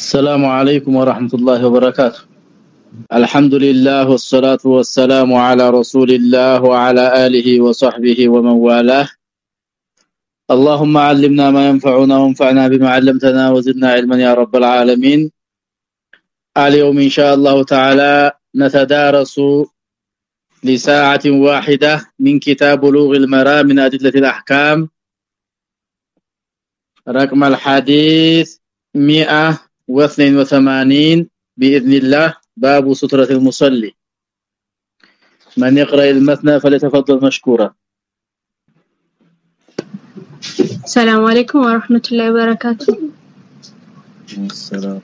السلام عليكم ورحمة الله وبركاته. الحمد لله والصلاة والسلام على رسول الله وعلى آله وصحبه ومن والاه. اللهم علمنا ما ينفعنا وانفعنا بما علمتنا وزدنا علما يا رب العالمين. اليوم إن شاء الله تعالى نتدارس لساعة واحدة من كتاب بلوغ المرام من أدلة الأحكام. رقم الحديث 182 بإذن الله. باب سترة المصلي. من يقرأ المثنى فليتفضل مشكورا. السلام عليكم ورحمة الله وبركاته. السلام.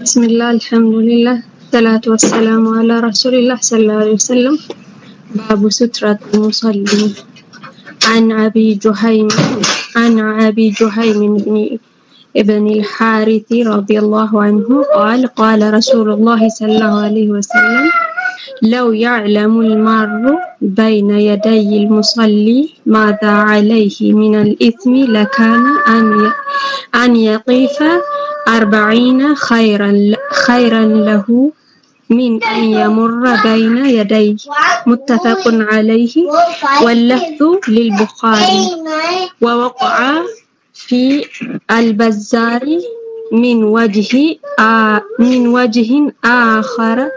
بسم الله الحمد لله الصلاة والسلام على رسول الله صلى الله عليه وسلم. باب سترة المصلي. عن أبي جهيم عن أبي جهيم بن ابن الحارث رضي الله عنه قال قال رسول الله صلى الله عليه وسلم لو يعلم المار بين يدي المصلي ماذا عليه من الإثم لكان أن أن يقف أربعين خيرا خيرا له من أن يمر بين يديه. متفق عليه. واللفظ للبخاري. ووقع في البزار من وجه آ من وجه آخر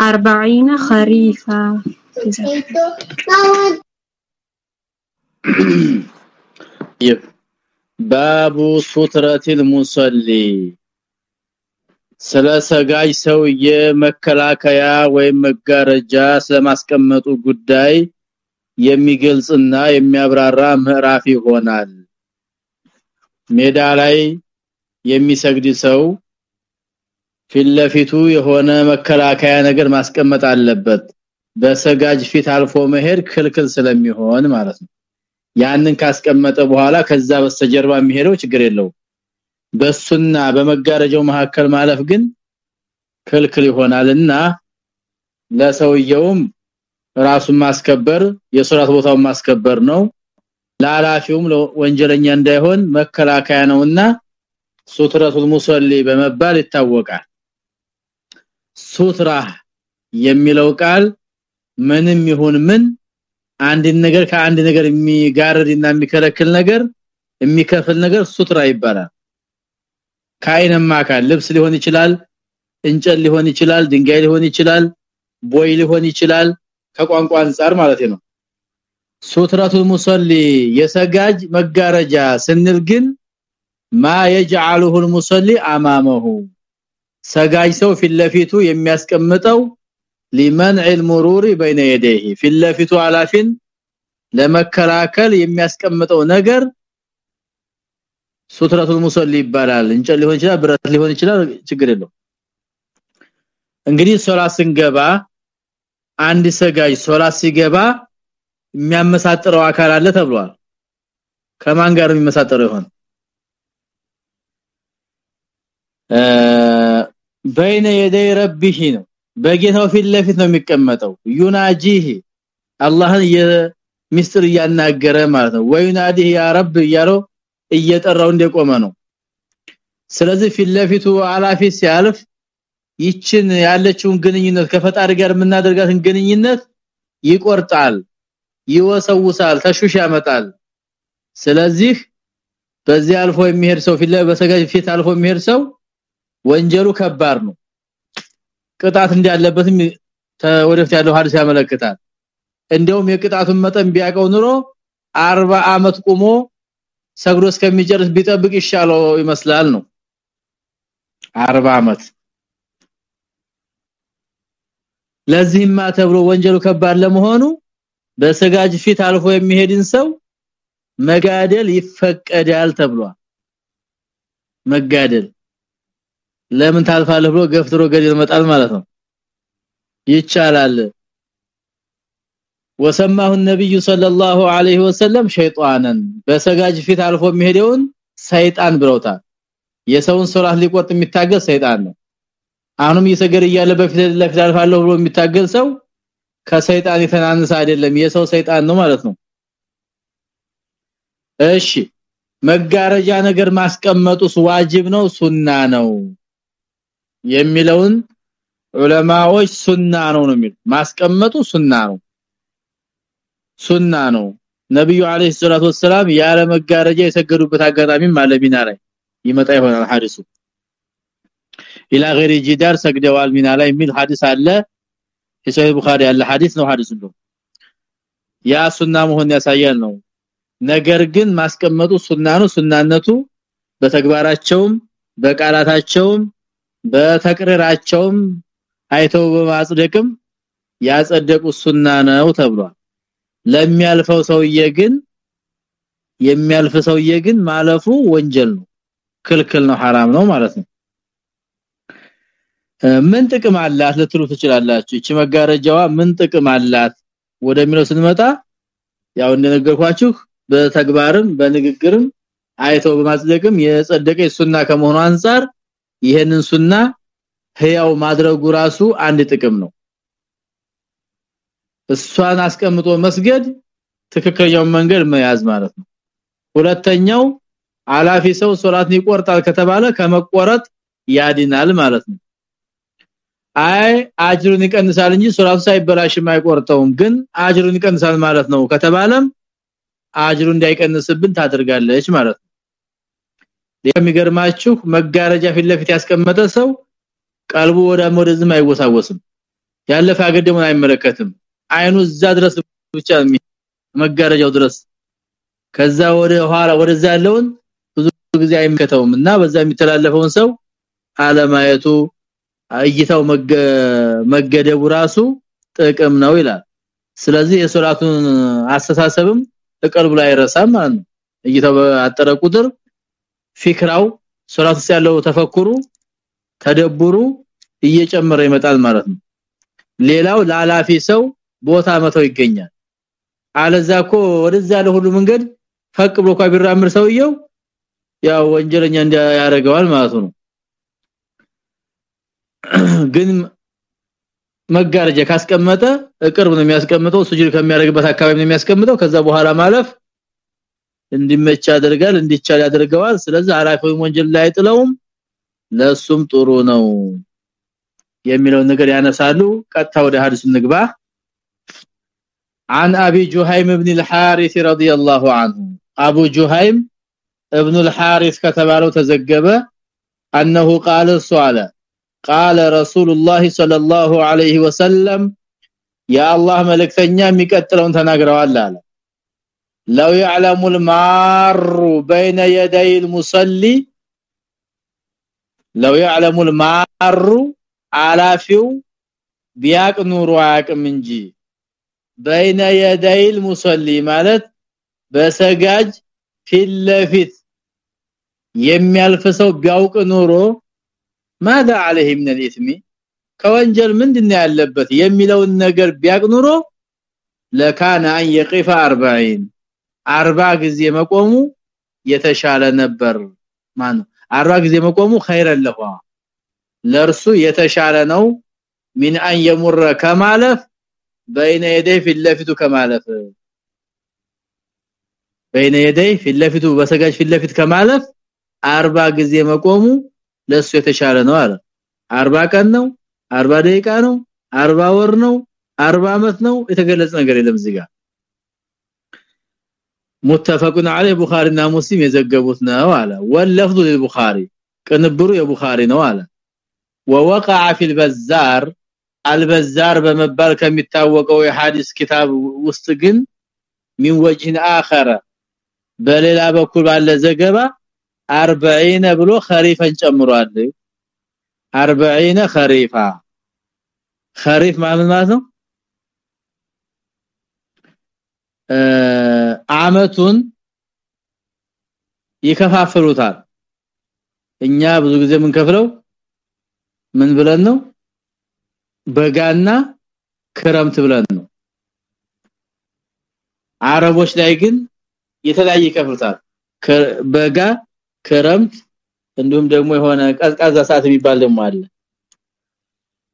أربعين خريفا. باب سترة المصلي. ስለሰጋጅ ሰውዬ መከላከያ ወይም መጋረጃ ስለማስቀመጡ ጉዳይ የሚገልጽና የሚያብራራ ምዕራፍ ይሆናል። ሜዳ ላይ የሚሰግድ ሰው ፊትለፊቱ የሆነ መከላከያ ነገር ማስቀመጥ አለበት። በሰጋጅ ፊት አልፎ መሄድ ክልክል ስለሚሆን ማለት ነው። ያንን ካስቀመጠ በኋላ ከዛ በስተጀርባ የሚሄደው ችግር የለው በሱና በመጋረጃው መካከል ማለፍ ግን ክልክል ይሆናልና ለሰውየውም ራሱን ማስከበር የሶላት ቦታውን ማስከበር ነው። ላላፊውም ወንጀለኛ እንዳይሆን መከላከያ ነውና ሱትረቱል ሙሰሊ በመባል ይታወቃል። ሱትራ የሚለው ቃል ምንም ይሁን ምን አንድ ነገር ከአንድ ነገር የሚጋርድና የሚከለክል ነገር የሚከፍል ነገር ሱትራ ይባላል ካይነማ አካል ልብስ ሊሆን ይችላል እንጨት ሊሆን ይችላል ድንጋይ ሊሆን ይችላል ቦይ ሊሆን ይችላል ከቋንቋ አንፃር ማለት ነው ሱትራቱል ሙሰሊ የሰጋጅ መጋረጃ ስንል ግን ማ يجعله المصلي امامه ሰጋጅ ሰው ፊትለፊቱ የሚያስቀምጠው لمنع المرور بين يديه ፊትለፊቱ አላፊን ለመከላከል የሚያስቀምጠው ነገር ሱትራቱል ሙሰሊ ይባላል። እንጨት ሊሆን ይችላል ብረት ሊሆን ይችላል ችግር የለው እንግዲህ ሶላት ስንገባ አንድ ሰጋጅ ሶላት ሲገባ የሚያመሳጥረው አካል አለ ተብሏል። ከማን ጋር የሚመሳጠረው ይሆን? በይነ የደይ ረቢህ ነው። በጌታው ፊት ለፊት ነው የሚቀመጠው። ዩናጂህ አላህን የሚስጥር እያናገረ ማለት ነው። ወዩናዲህ ያ ረብ እያለው እየጠራው እንደቆመ ነው። ስለዚህ ፊት ለፊቱ አላፊ ሲያልፍ ይችን ያለችውን ግንኙነት ከፈጣሪ ጋር የምናደርጋትን ግንኙነት ይቆርጣል ይወሰውሳል ተሹሽ ያመጣል። ስለዚህ በዚህ አልፎ የሚሄድ ሰው ፊት በሰጋጅ ፊት አልፎ የሚሄድ ሰው ወንጀሉ ከባድ ነው። ቅጣት እንዳለበትም ወደፊት ያለው ሐዲስ ያመለክታል። እንደውም የቅጣቱን መጠን ቢያቀው ኑሮ 40 አመት ቆሞ ሰግዶ እስከሚጨርስ ቢጠብቅ ይሻለው ይመስላል ነው። 40 አመት። ለዚህማ ተብሎ ወንጀሉ ከባድ ለመሆኑ በሰጋጅ ፊት አልፎ የሚሄድን ሰው መጋደል ይፈቀዳል ተብሏል። መጋደል። ለምን ታልፋለህ ብሎ ገፍትሮ ገደል መጣል ማለት ነው። ይቻላል ወሰማሁ ነብዩ ሰለላሁ ዐለይሂ ወሰለም ሸይጣንን በሰጋጅ ፊት አልፎ የሚሄደውን ሰይጣን ብለውታል። የሰውን ሶላት ሊቆርጥ የሚታገል ሰይጣን ነው። አሁንም እየሰገደ እያለ በፊት ለፊት አልፋለሁ ብሎ የሚታገል ሰው ከሰይጣን የተናነሰ አይደለም። የሰው ሰይጣን ነው ማለት ነው። እሺ መጋረጃ ነገር ማስቀመጡስ ዋጅብ ነው? ሱና ነው የሚለውን ዑለማዎች ሱና ነው ነው የሚል ማስቀመጡ ሱና ነው ሱና ነው። ነብዩ አለይሂ ሰላቱ ወሰለም ያለ መጋረጃ የሰገዱበት አጋጣሚ ማለሚና ላይ ይመጣ ይሆናል ሐዲሱ። ኢላ ገሪ ጂዳር ሰግደዋል ሚና ላይ የሚል ሐዲስ አለ። የሰሂህ ቡኻሪ ያለ ሐዲስ ነው ሐዲሱ ነው ያ ሱና መሆን ያሳያል ነው። ነገር ግን ማስቀመጡ ሱና ነው። ሱናነቱ በተግባራቸውም በቃላታቸውም በተቅሪራቸውም አይተው በማጽደቅም ያጸደቁ ሱና ነው ተብሏል ለሚያልፈው ሰውዬ ግን የሚያልፍ ሰውዬ ግን ማለፉ ወንጀል ነው ክልክል ነው حرام ነው ማለት ነው ምን ጥቅም አላት ልትሉ ትችላላችሁ እቺ መጋረጃዋ ምን ጥቅም አላት ወደሚለው ስንመጣ ያው እንደነገርኳችሁ በተግባርም በንግግርም አይተው በማጽደቅም የጸደቀ ሱና ከመሆኑ አንፃር ይሄንን ሱና ህያው ማድረጉ ራሱ አንድ ጥቅም ነው እሷን አስቀምጦ መስገድ ትክክለኛው መንገድ መያዝ ማለት ነው። ሁለተኛው አላፊ ሰው ሶላትን ይቆርጣል ከተባለ ከመቆረጥ ያድናል ማለት ነው። አይ አጅሩን ይቀንሳል እንጂ ሶላቱ ሳይበላሽም አይቆርጠውም ግን አጅሩን ይቀንሳል ማለት ነው ከተባለም አጅሩ እንዳይቀንስብን ታደርጋለች ማለት ነው። የሚገርማችሁ መጋረጃ ፊት ለፊት ያስቀመጠ ሰው ቀልቡ ወደ ወደዝም አይወሳወስም። ያለፈ አገደሙን አይመለከትም አይኑ እዛ ድረስ ብቻ መጋረጃው ድረስ። ከዛ ወደ ኋላ ወደዛ ያለውን ብዙ ጊዜ አይመከተውም እና በዛ የሚተላለፈውን ሰው አለማየቱ እይታው መገደቡ ራሱ ጥቅም ነው ይላል። ስለዚህ የሶላቱን አስተሳሰብም ተቀልቡ ላይ አይረሳም ማለት ነው። እይታው አጠረ ቁጥር ፊክራው ሶላት ያለው ተፈኩሩ ተደቡሩ እየጨመረ ይመጣል ማለት ነው። ሌላው ላላፊ ሰው ቦታ መተው ይገኛል። አለዛኮ ወደዛ ለሁሉ መንገድ ፈቅ ብሎ ኳ ቢራምር ሰውየው ያው ወንጀለኛ እንዲያረጋዋል ማለት ነው። ግን መጋረጃ ካስቀመጠ ቅርብ ነው የሚያስቀምጠው ሱጁድ ከሚያደርግበት አካባቢ ነው የሚያስቀምጠው። ከዛ በኋላ ማለፍ እንዲመች ያደርጋል እንዲቻል ያደርገዋል። ስለዚህ አላፊው ወንጀል ላይ ጥለውም ለሱም ጥሩ ነው የሚለው ነገር ያነሳሉ። ቀጥታ ወደ ሐዲስ ንግባ عن ابي جهيم بن الحارث رضي الله عنه ابو جهيم ابن الحارث ከተባለው ተዘገበ انه قال السؤال قال رسول الله صلى الله عليه وسلم يا الله መልእክተኛ የሚቀጥለውን ተናግረዋል አለ لو يعلم المار بين يدي المصلي لو يعلم المار አላፊው ቢያቅ ኑሮ አያቅም እንጂ በይነ የደይል ሙሰሊ ማለት በሰጋጅ ፊት የሚያልፍ ሰው ቢያውቅ ኑሮ ማዳ عليه من الاثم ከወንጀል ምንድነው ያለበት የሚለውን ነገር ቢያቅ ኑሮ ለካነ አን يقف 40 40 ጊዜ መቆሙ የተሻለ ነበር ማን 40 ጊዜ መቆሙ خير ለሁ ለርሱ የተሻለ ነው ሚን አን የሙረ ከማለፍ በይነ የደይ ፊት ከማለፍ በይነ የደይ ፊት በሰጋጅ ፊት ከማለፍ 40 ጊዜ መቆሙ ለሱ የተሻለ ነው አለ 40 ቀን ነው 40 ደቂቃ ነው 40 ወር ነው 40 አመት ነው የተገለጸ ነገር የለም እዚህ ጋር متفقون عليه ቡኻሪና ሙስሊም የዘገቡት ነው አለ ወለፍዙ ለቡኻሪ ቅንብሩ የቡኻሪ ነው አለ ووقع في البزار አልበዛር በመባል ከሚታወቀው የሐዲስ ኪታብ ውስጥ ግን من وجه اخر በሌላ በኩል ባለ ዘገባ 40 ብሎ خريفን ጨምሯል። 40 خريفا خريف ማለት ማለት ነው? አመቱን ይከፋፍሉታል። እኛ ብዙ ጊዜ ምን ከፍለው ምን ብለን ነው? በጋና ክረምት ብለን ነው አረቦች ላይ ግን የተለያየ ይከፍሉታል በጋ ክረምት እንዲሁም ደግሞ የሆነ ቀዝቃዛ ሰዓት የሚባል ደግሞ አለ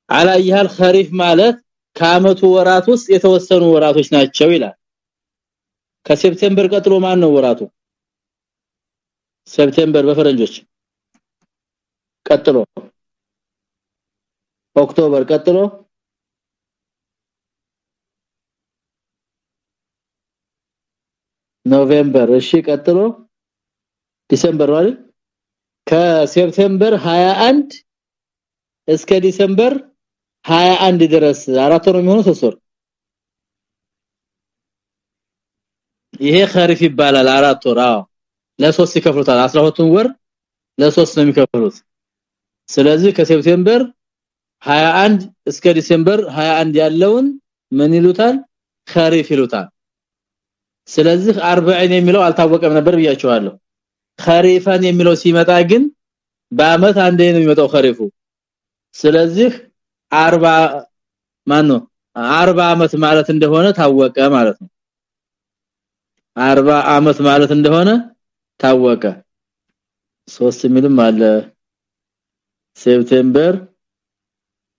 አላየሃል خريف ማለት ከአመቱ ወራት ውስጥ የተወሰኑ ወራቶች ናቸው ይላል ከሴፕቴምበር ቀጥሎ ማን ነው ወራቱ ሴፕቴምበር በፈረንጆች ቀጥሎ ኦክቶበር ቀጥሎ ኖቬምበር። እሺ ቀጥሎ ዲሴምበር አይደል? ከሴፕቴምበር 21 እስከ ዲሴምበር 21 ድረስ አራት ወር የሚሆነው ሶስት ወር። ይሄ ኸሪፍ ይባላል አራት ወር። አዎ ለሶስት ይከፍሉታል። 12ቱን ወር ለሶስት ነው የሚከፍሉት። ስለዚህ ከሴፕቴምበር 21 እስከ ዲሴምበር 21 ያለውን ምን ይሉታል? ኸሪፍ ይሉታል። ስለዚህ 40 የሚለው አልታወቀም ነበር ብያቸዋለሁ خريفا የሚለው ሲመጣ ግን በአመት አንዴ ነው የሚመጣው ኸሪፉ። ስለዚህ 40 ማን ነው 40 አመት ማለት እንደሆነ ታወቀ ማለት ነው። 40 አመት ማለት እንደሆነ ታወቀ። ሶስት ሚልም አለ። ሴፕቴምበር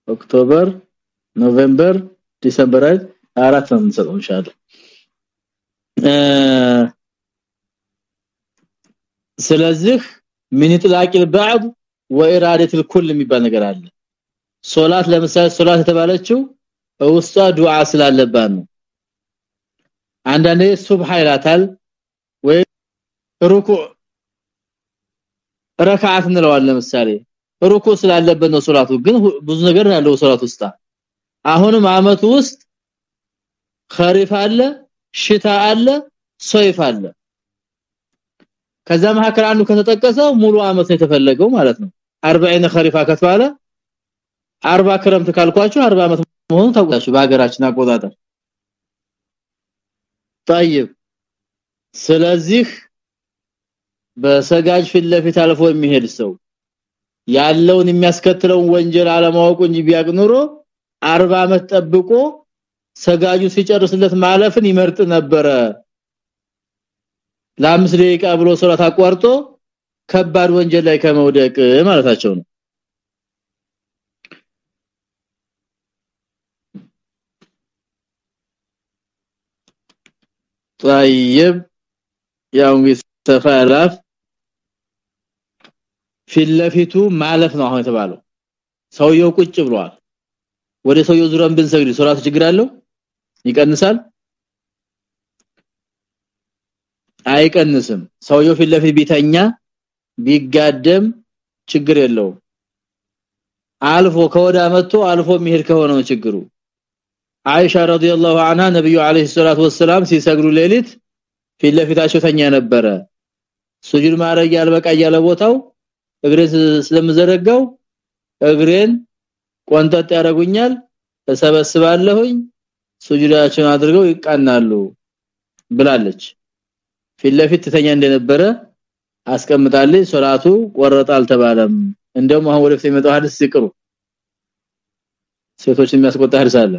ኦክቶበር ኖቬምበር ዲሰምበር አራት ነው የምንሰጠው ኢንሻአላህ ስለዚህ ምን ይጥላቂ البعض واراده الكل የሚባል ነገር አለ ሶላት ለምሳሌ ሶላት የተባለችው ውስጧ ዱዓ ስላለባት ነው አንዳንዴ ሱብሃ ይላታል ወይ ሩኩዕ ረካዓት እንለዋለን ለምሳሌ ሩኩዕ ስላለበት ነው ሶላቱ ግን ብዙ ነገር ያለው ሶላት ውስጥ አሁንም አመቱ ውስጥ ኸሪፍ አለ ሽታ አለ ሶይፍ አለ ከዛ መካከል አንዱ ከተጠቀሰው ሙሉ አመት ነው የተፈለገው ማለት ነው 40 ኸሪፋ ከተባለ 40 ክረምት ካልኳችሁ 40 አመት መሆኑ ታውቃችሁ በሀገራችን አቆጣጠር طيب ስለዚህ በሰጋጅ ፊት ለፊት አልፎ የሚሄድ ሰው ያለውን የሚያስከትለውን ወንጀል አለማወቁ እንጂ ቢያቅ ኑሮ 40 አመት ጠብቆ ሰጋጁ ሲጨርስለት ማለፍን ይመርጥ ነበረ ለአምስት ደቂቃ ብሎ ሶላት አቋርጦ ከባድ ወንጀል ላይ ከመውደቅ ማለታቸው ነው طيب ያው ተፈራፍ ፊትለፊቱ ማለፍ ነው አሁን የተባለው። ሰውየው ቁጭ ብሏል። ወደ ሰውየው ዙረን ብንሰግድ ሶላት ችግር አለው? ይቀንሳል? አይቀንስም። ሰውየው ፊት ለፊት ቢተኛ ቢጋደም ችግር የለውም። አልፎ ከወዳ መጥቶ አልፎ የሚሄድ ከሆነ ነው ችግሩ። አይሻ ረዲየላሁ ዐንሃ ነብዩ አለይሂ ሰላቱ ወሰለም ሲሰግዱ ሌሊት ፊት ለፊታቸው ተኛ ነበረ። ሱጁድ ማረግ ያልበቃ ያለ ቦታው እግሬን ስለምዘረጋው እግሬን ቆንጠጥ ያረጉኛል ተሰበስባለሁኝ ሱጁዳቸውን አድርገው ይቃናሉ ብላለች። ፊት ለፊት ተኛ እንደነበረ አስቀምጣለች። ሶላቱ ቆረጣ አልተባለም። እንደውም አሁን ወደፊት የሚመጣው ሐዲስ ሲቅሩ ሴቶች የሚያስቆጣ ሐዲስ አለ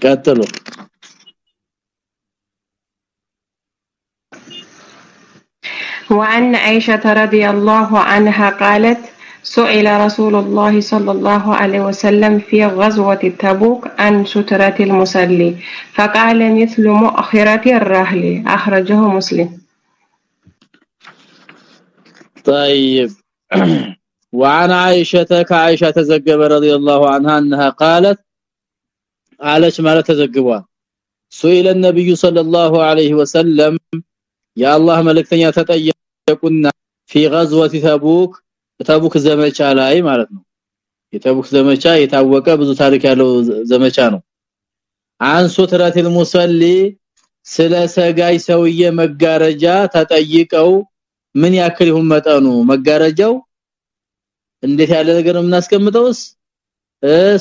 Κάτω. وعن عائشة رضي الله عنها قالت سئل رسول الله صلى الله عليه وسلم في غزوة تبوك عن سترة المصلي فقال مثل مؤخرة الرحل أخرجه مسلم. طيب. وعن عائشة كعائشة زقب رضي الله عنها أنها قالت قالت ما تزجبوا سئل النبي صلى الله عليه وسلم يا الله ملكتني تطيقنا في غزوة تبوك ተቡክ ዘመቻ ላይ ማለት ነው የተቡክ ዘመቻ የታወቀ ብዙ ታሪክ ያለው ዘመቻ ነው አንሱ ተራቲል ሙሰሊ ስለ ሰጋይ ሰውዬ መጋረጃ ተጠይቀው ምን ያክል ይሁን መጠኑ መጋረጃው እንዴት ያለ ነገር ነው የምናስቀምጠውስ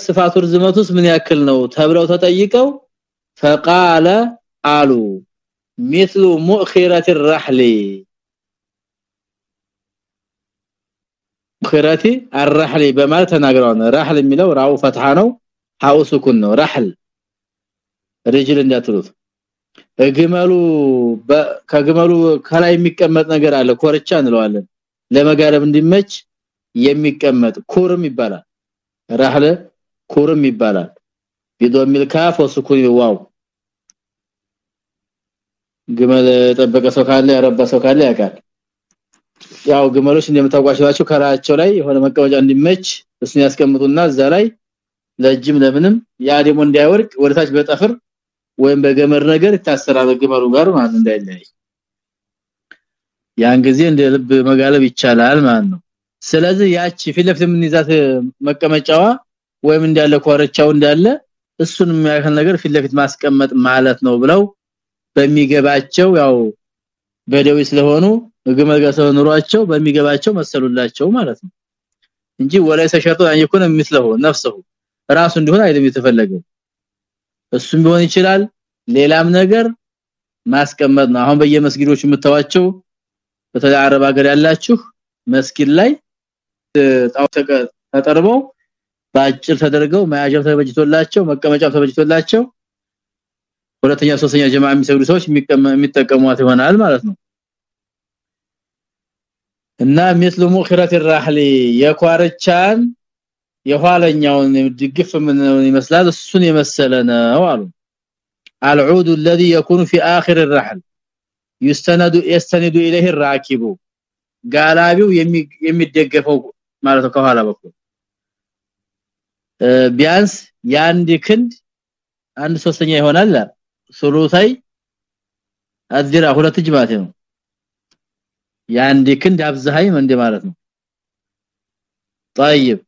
ስፋቱ ርዝመቱስ ምን ያክል ነው ተብለው ተጠይቀው فقال አሉ مثل مؤخره الرحل ሙኽራቲ الرحل በማለት ተናግረዋል ረህል የሚለው ራው ፈትሃ ነው ሀው ሱኩን ነው ረህል ርጅል እንዳትሉት ግመሉ ከግመሉ ከላይ የሚቀመጥ ነገር አለ ኮርቻ እንለዋለን ለመጋረብ እንዲመች የሚቀመጥ ኩርም ይባላል ረህለ ኩርም ይባላል። ቢዶሚል ካፍ ወስኩን ዋው። ግመል የጠበቀ ሰው ካለ ያረባ ሰው ካለ ያውቃል። ያው ግመሎች እንደምታውቋቸው ናቸው ከራቸው ላይ የሆነ መቀመጫ እንዲመች እሱን ያስቀምጡና እዛ ላይ ለጅም ለምንም ያ ደግሞ እንዳይወርቅ ወደታች በጠፍር ወይም በገመድ ነገር ይታሰራል ግመሉ ጋር ማለት እንዳይለይ ያን ጊዜ እንደ ልብ መጋለብ ይቻላል ማለት ነው ስለዚህ ያቺ ፊት ምን ይዛት መቀመጫዋ ወይም እንዳለ ኮረቻው እንዳለ እሱን የሚያከል ነገር ፊት ማስቀመጥ ማለት ነው ብለው በሚገባቸው ያው በደዊ ስለሆኑ ግመል ጋር ኑሯቸው በሚገባቸው መሰሉላቸው ማለት ነው። እንጂ ወላይሰ ሸርጡ አይኩን ምስለው ነፍሰሁ ራሱ እንዲሆን አይደለም የተፈለገው። እሱም ቢሆን ይችላል ሌላም ነገር ማስቀመጥ ነው። አሁን በየመስጊዶች የምታዋቸው በተለይ አረብ ሀገር ያላችሁ መስጊድ ላይ ጣው ተጠርበው ባጭር ተደርገው መያዣው ተበጅቶላቸው መቀመጫው ተበጅቶላቸው ሁለተኛ ሶስተኛ ጀማ የሚሰግዱ ሰዎች የሚጠቀሙት ይሆናል ማለት ነው እና مثل مؤخره الرحل የኳርቻን የኋለኛውን ድግፍ ምን ይመስላል እሱን የመሰለ ነው አሉ العود الذي يكون في اخر الرحل يستند يستند اليه الراكب ጋላቢው የሚደገፈው ማለት ከኋላ በኩል ቢያንስ ያንድ ክንድ አንድ ሶስተኛ ይሆናል ሱሉሳይ አዝራ ሁለት እጅ ማለት ነው ያንድ ክንድ አብዛሃይ እንደ ማለት ነው طيب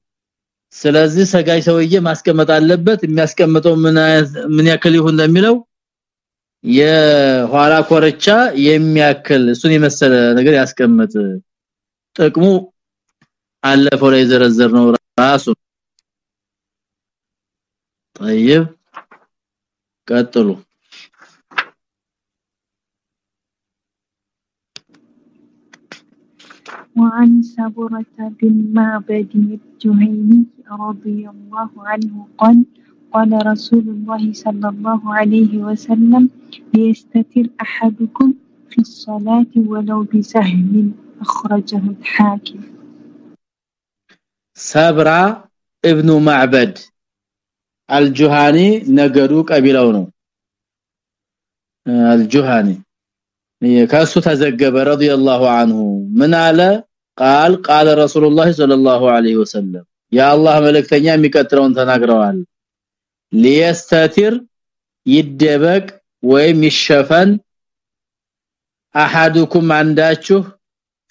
ስለዚህ ሰጋይ ሰውዬ ማስቀመጥ አለበት የሚያስቀምጠው ምን ምን ያክል ይሁን ለሚለው የኋላ ኮረቻ የሚያክል እሱን የመሰለ ነገር ያስቀምጥ ጥቅሙ علفه لا يزرزرنه راسه طيب قتلوا وعن سبرة بن معبد الجهيني رضي الله عنه قال قال رسول الله صلى الله عليه وسلم ليستتر أحدكم في الصلاة ولو بسهم أخرجه الحاكم. ሰብራ ابن معبد አልጁሃኒ ነገዱ ቀቢላው ነው አልጁሃኒ ከሱ ተዘገበ ረዲየላሁ عنه ምን አለ قال قال رسول الله صلى الله عليه وسلم يا الله መልእክተኛ የሚቀጥለውን ተናግረዋል ሊየስተቲር ይደበቅ ወይም ይሸፈን አሐዱኩም አንዳችሁ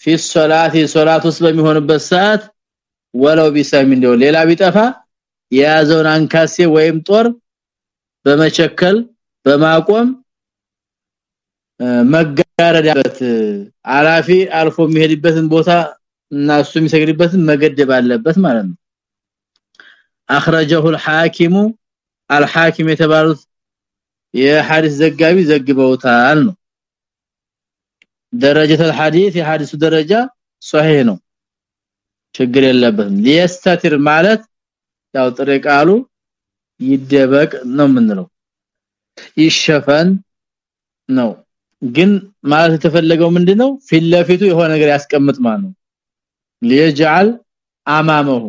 في الصلاه ሶላት ውስጥ በሚሆንበት ሰዓት ወለው ቢሰም እንደው ሌላ ቢጠፋ የያዘውን አንካሴ ወይም ጦር በመቸከል በማቆም መጋረድ ያለት አላፊ አልፎ የሚሄድበትን ቦታ እና እሱ የሚሰግድበትን መገደብ አለበት ማለት ነው። اخرجه الحاكم الحاكم የተባሉት የሐዲስ ዘጋቢ ዘግበውታል ነው። ደረጃ ተል የሐዲሱ ደረጃ ሷሂህ ነው። ችግር የለበትም ሊየስተትር ማለት ያው ጥሬ ቃሉ ይደበቅ ነው የምንለው ይሸፈን ነው ግን ማለት የተፈለገው ምንድነው ፊትለፊቱ የሆነ ነገር ያስቀምጥ ማለት ነው ሊየጃል አማመሁ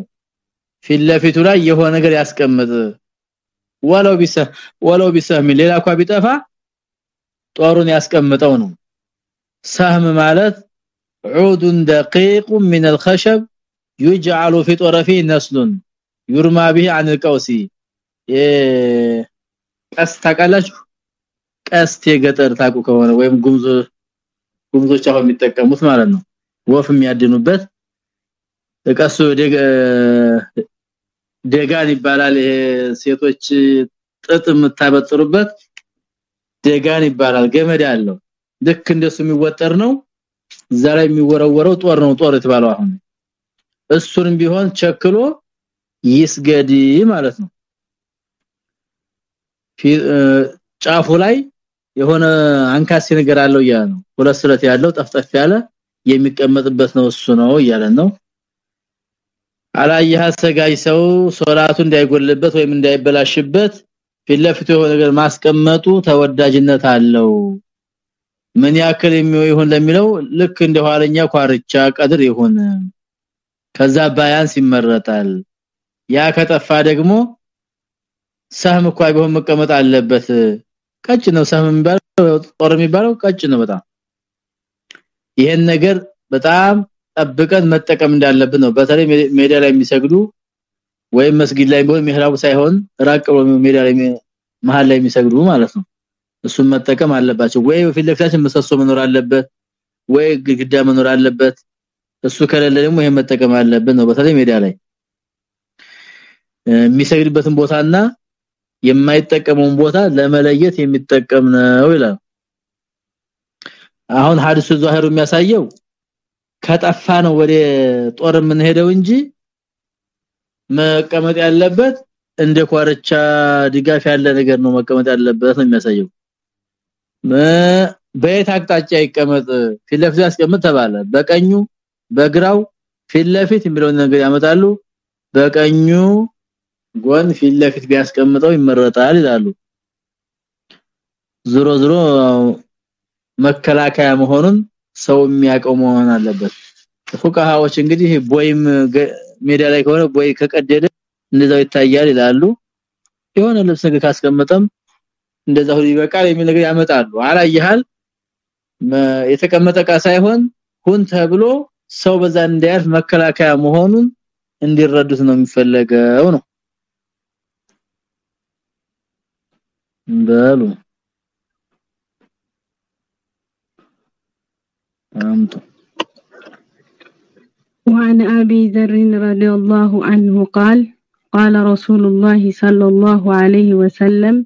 ፊትለፊቱ ላይ የሆነ ነገር ያስቀምጥ ወለው ቢሰ ወለው ቢሰህም ሌላ እንኳን ቢጠፋ ጦሩን ያስቀምጠው ነው ሰህም ማለት عود دقيق من الخشب يجعل في طرفه نسل يرمى به عن القوس ቀስት ታውቃላችሁ ቀስት የገጠር ታቁ ከሆነ ወይም ጉምዞ ጉምዞች አሁን የሚጠቀሙት ማለት ነው ወፍ የሚያድኑበት ቀሱ ደጋን ይባላል ሴቶች ጥጥ የምታበጥሩበት ደጋን ይባላል ገመድ አለው ልክ እንደሱ የሚወጠር ነው እዛ ላይ የሚወረወረው ጦር ነው ጦር የተባለው አሁን እሱንም ቢሆን ቸክሎ ይስገድ ማለት ነው። ጫፉ ላይ የሆነ አንካሴ ነገር አለው ያ ነው። ሁለት ስለት ያለው ጠፍጠፍ ያለ የሚቀመጥበት ነው። እሱ ነው እያለን ነው። አላየህ ሰጋይ ሰው ሶላቱ እንዳይጎልበት ወይም እንዳይበላሽበት ፊትለፊቱ የሆነ ነገር ማስቀመጡ ተወዳጅነት አለው። ምን ያክል የሚሆን ለሚለው ልክ እንደ ኋለኛ ኳርቻ ቀድር ይሆን ከዛ ባያንስ ይመረጣል። ያ ከጠፋ ደግሞ ሰህም እንኳን ቢሆን መቀመጥ አለበት። ቀጭ ነው ሰህም የሚባለው ጦር የሚባለው ቀጭ ነው በጣም። ይሄን ነገር በጣም ጠብቀን መጠቀም እንዳለብን ነው። በተለይ ሜዳ ላይ የሚሰግዱ ወይም መስጊድ ላይ ቢሆን ሚህራቡ ሳይሆን ራቅ ብሎ ሜዳ ላይ መሃል ላይ የሚሰግዱ ማለት ነው። እሱን መጠቀም አለባቸው። ወይ ፊት ለፊታችን ምሰሶ መኖር አለበት ወይ ግድግዳ መኖር አለበት እሱ ከሌለ ደግሞ ይሄን መጠቀም አለብን ነው። በተለይ ሜዳ ላይ የሚሰግድበትን ቦታና የማይጠቀመውን ቦታ ለመለየት የሚጠቀም ነው ይላል። አሁን ሐዲሱ ዛሂሩ የሚያሳየው ከጠፋ ነው ወደ ጦር የምንሄደው እንጂ መቀመጥ ያለበት እንደ ኳርቻ ድጋፍ ያለ ነገር ነው መቀመጥ ያለበት ነው የሚያሳየው። በየት አቅጣጫ ይቀመጥ? ለፊት ያስቀምጥ ተባለ። በቀኙ በግራው ፊት ለፊት የሚለውን ነገር ያመጣሉ። በቀኙ ጎን ፊት ለፊት ቢያስቀምጠው ይመረጣል ይላሉ። ዞሮ ዞሮ መከላከያ መሆኑን ሰው የሚያቀው መሆን አለበት። ፉቃሃዎች እንግዲህ ቦይም ሜዳ ላይ ከሆነ ቦይ ከቀደደ እንደዛው ይታያል ይላሉ። የሆነ ልብስ ነገር ካስቀመጠም እንደዛው ይበቃል የሚል ነገር ያመጣሉ። አላየሃል? የተቀመጠ ቃ ሳይሆን ሁን ተብሎ ሰው በዛ እንዳያልፍ መከላከያ መሆኑን እንዲረዱት ነው የሚፈለገው ነው በሉ አምጡ وعن أبي ذر رضي الله عنه قال قال رسول الله صلى الله عليه وسلم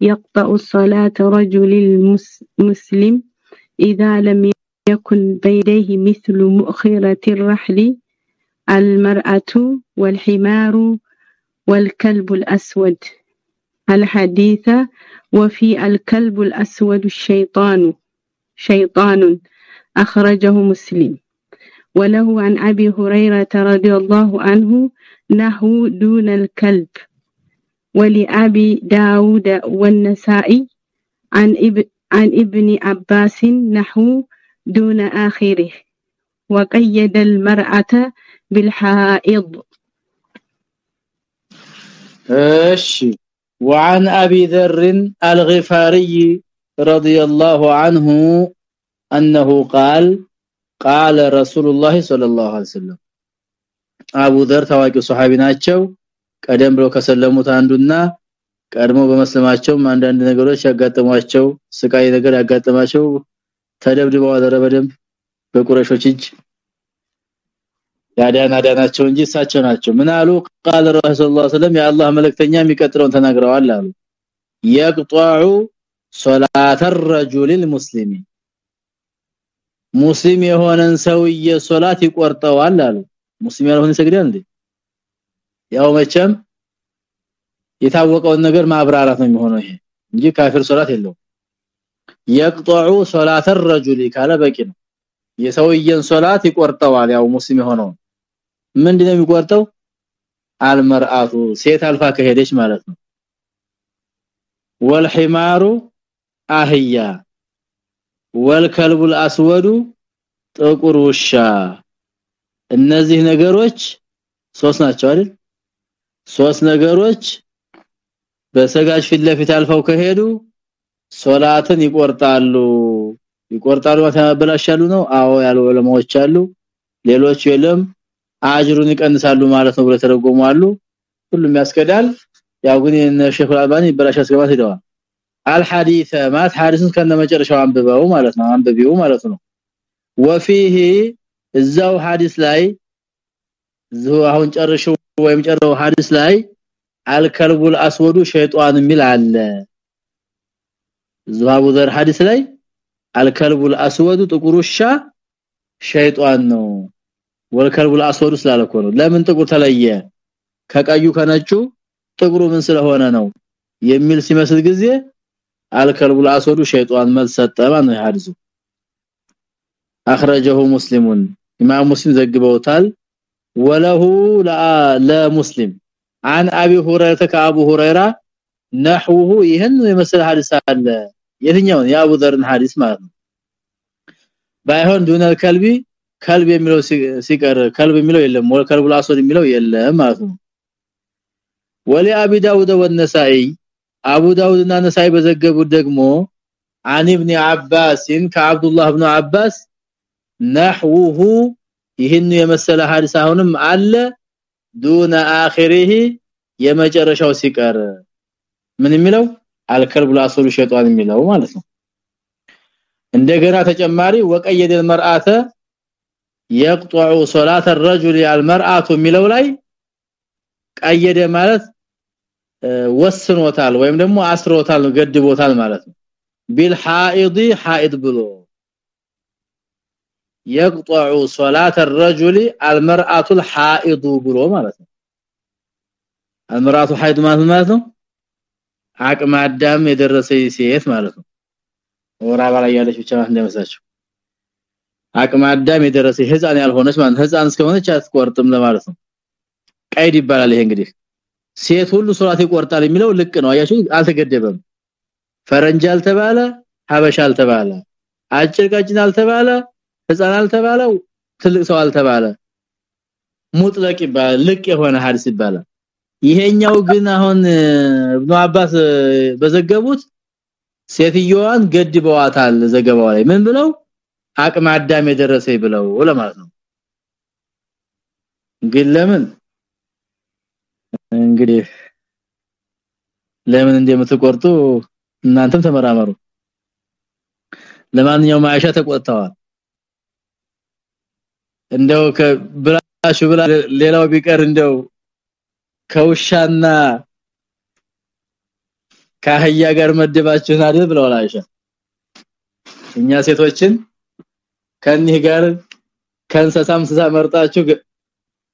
يقطع الصلاة رجل المسلم إذا لم يكن بيديه مثل مؤخرة الرحل المرأة والحمار والكلب الأسود. الحديث وفي الكلب الأسود الشيطان شيطان أخرجه مسلم. وله عن أبي هريرة رضي الله عنه نحو دون الكلب. ولأبي داود والنسائي عن, عن ابن عباس نحو دون آخره وقيد المرأة بالحائض ايش وعن ابي ذر الغفاري رضي الله عنه انه قال قال رسول الله صلى الله عليه وسلم አቡ ዘር ታዋቂ ሱሐቢ ናቸው ቀደም ብለው ከሰለሙት አንዱና ቀድሞ በመስለማቸው አንዳንድ ነገሮች ያጋጠሟቸው ስቃይ ነገር ያጋጠማቸው ተደብድበው አደረ በደንብ በቁረሾች እጅ ያዳና ዳናቸው እንጂ እሳቸው ናቸው ምን አሉ ቃል ረሱላህ ሰለላሁ ዐለይሂ ወሰለም የአላህ መልእክተኛ የሚቀጥለውን ተናግረዋል አሉ يقطع صلاه الرجل المسلم ሙስሊም የሆነን ሰውዬ ሶላት ይቆርጠዋል አሉ ሙስሊም ያልሆነ ይሰግዳል እንዴ ያው መቼም የታወቀውን ነገር ማብራራት ነው የሚሆነው ይሄ እንጂ ካፊር ሶላት የለውም يقطع صلاه الرجل ካለ በቂ ነው የሰውየን ሶላት ይቆርጠዋል ያው ሙስሊም የሆነው ምንድነው የሚቆርጠው አልመርአቱ ሴት አልፋ ከሄደች ማለት ነው ወልሂማሩ አህያ ወልከልቡል አስወዱ ጥቁር ውሻ እነዚህ ነገሮች ሶስት ናቸው አይደል ሶስት ነገሮች በሰጋጅ ፊት ለፊት አልፈው ከሄዱ ሶላትን ይቆርጣሉ። ይቆርጣሉ ተበላሻሉ ነው? አዎ ያሉ ዑለማዎች አሉ። ሌሎች የለም። አጅሩን ይቀንሳሉ ማለት ነው ብለው ተረጎሙ አሉ። ሁሉም ያስከዳል ያው ግን እነ ሼኹ አልባኒ በላሽ አስገባት ሄደዋል። አልሐዲስ ማት ሐዲስን ከነመጨረሻው አንብበው ማለት ነው አንብቢው ማለት ነው። ወፊህ እዛው ሐዲስ ላይ እዛው አሁን ጨርሽው ወይም ጨረው ሐዲስ ላይ አልከልቡል አስወዱ ሸይጣን የሚል አለ ዙሃቡ ዘር ሐዲስ ላይ አልከልቡል አስወዱ ጥቁሩ ውሻ ሸይጣን ነው። ወልከልቡል አስወዱ ስላለኮ ነው። ለምን ጥቁር ተለየ? ከቀዩ ከነጩ ጥቁሩ ምን ስለሆነ ነው የሚል ሲመስል ጊዜ አልከልቡል አስወዱ ሸይጣን መልሰጠባ ነው ሐዲሱ። اخرجه مسلم امام مسلم ዘግበውታል። وله لمسلم عن ابي هريره كابو هريره نحوه ይህን የመሰለ ሐዲስ አለ። የትኛው የአቡ ዘርን ሐዲስ ማለት ነው ባይሆን ዱነል ከልቢ ከልብ የሚለው ሲቀር ከልብ የሚለው የለም ወል ከልቡ አስወድ የሚለው የለም ማለት ነው ولابي داود والنسائي ابو داود እና ነሳኢ በዘገቡት ደግሞ عن ابن عباس كعبد الله بن عباس نحوه ይህን የመሰለ ሐዲስ አሁንም አለ دون اخره የመጨረሻው ሲቀር ምን የሚለው አልከልብ ላሰሉ ሸይጣን የሚለው ማለት ነው እንደገና ተጨማሪ ወቀየደ المرأه يقطع صلاه الرجل المرأه የሚለው ላይ ቀየደ ማለት ወስኖታል ወይም ደግሞ አስሮታል ገድቦታል ማለት ነው بالحائض حائض ብሎ يقطع صلاه الرجل المرأه الحائض ብሎ ማለት ነው المرأه حائض ማለት ነው አቅመ አዳም የደረሰ ሴት ማለት ነው። ወራ ባላ ያለች ብቻ እንደመሳቸው አቅመ አዳም የደረሰ ህፃን ያልሆነች ማለት ህፃን እስከሆነች አትቆርጥም ለማለት ነው። ቀይድ ይባላል ይሄ እንግዲህ። ሴት ሁሉ ሶላት ይቆርጣል የሚለው ልቅ ነው። አያችሁ አልተገደበም። ፈረንጅ አልተባለ ሀበሻ አልተባለ አጭር ቀጭን አልተባለ ህፃን አልተባለ ትልቅ ሰው አልተባለ። ሙጥለቅ ይባላል። ልቅ የሆነ ሐዲስ ይባላል ይሄኛው ግን አሁን ኢብኑ አባስ በዘገቡት ሴትዮዋን ገድበዋታል ዘገባው ላይ። ምን ብለው? አቅመ አዳም የደረሰ ብለው ለማለት ነው። ግን ለምን? እንግዲህ ለምን እንደምትቆርጡ እናንተም ተመራመሩ። ለማንኛውም አይሻ ተቆጥተዋል። እንደው ከብላሽ ብላ ሌላው ቢቀር እንደው ከውሻና ከአህያ ጋር መደባችሁን አይደል ብለዋል አይሻ? እኛ ሴቶችን ከኒህ ጋር ከእንስሳም እንስሳ መርጣችሁ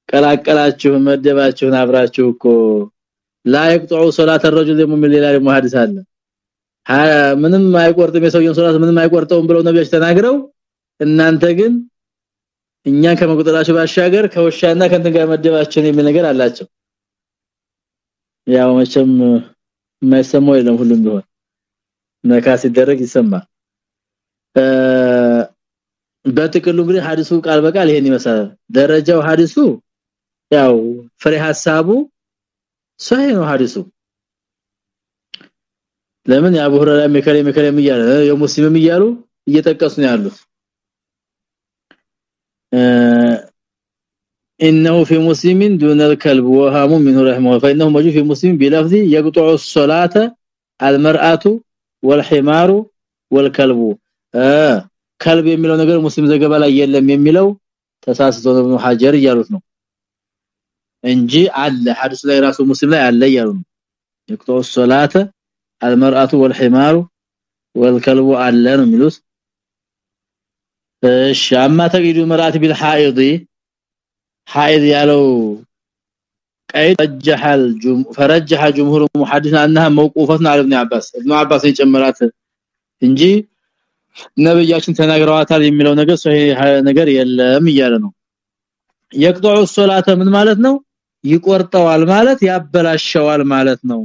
ቀላቀላችሁ መደባችሁን አብራችሁ እኮ ላይቅጡ ሶላት الرجل المؤمن لله አለ? ምንም አይቆርጥም የሰውየው ሶላት ምንም አይቆርጠውም ብለው ነብያችን ተናግረው እናንተ ግን እኛ ከመቁጠራችሁ ባሻገር ከውሻና ከእንትን ጋር መደባችሁን የሚል ነገር አላችሁ ያው መቼም የማይሰማው የለም ሁሉም ቢሆን። ነካ ሲደረግ ይሰማል። በጥቅሉ እንግዲህ ሐዲሱ ቃል በቃል ይሄን ይመስላል። ደረጃው ሐዲሱ ያው ፍሬ ሐሳቡ ሰሂህ ነው ሐዲሱ። ለምን ያቡ ሁረራ መከረ መከረ እያለ የሙስሊምም እያሉ እየጠቀሱ ነው ያሉት انه في مسلم دون الكلب وهام منه رحمه فانه موجود في مسلم بلفظ يقطع الصلاه المراه والحمار والكلب اه كلب የሚለው ነገር ሙስሊም ዘገባ ላይ የለም የሚለው ተሳስቶ ነው ሐጀር እያሉት ነው እንጂ አለ ሐዲስ ላይ ራሱ ሙስሊም ላይ አለ እያሉ ነው يقطع الصلاه المراه والحمار والكلب አለ ነው የሚሉት እሺ አማ ተቂዱ መራት بالحائض حائض ያለው ቀይድ ረጀሐል فرجح جمهور المحدثين انها موقوفه على ابن عباس ابن عباس የጨመራት እንጂ ነብያችን ተናግረዋታል የሚለው ነገር ሶሂህ ነገር የለም እያለ ነው የቅጧው ሶላተ ምን ማለት ነው ይቆርጠዋል ማለት ያበላሸዋል ማለት ነው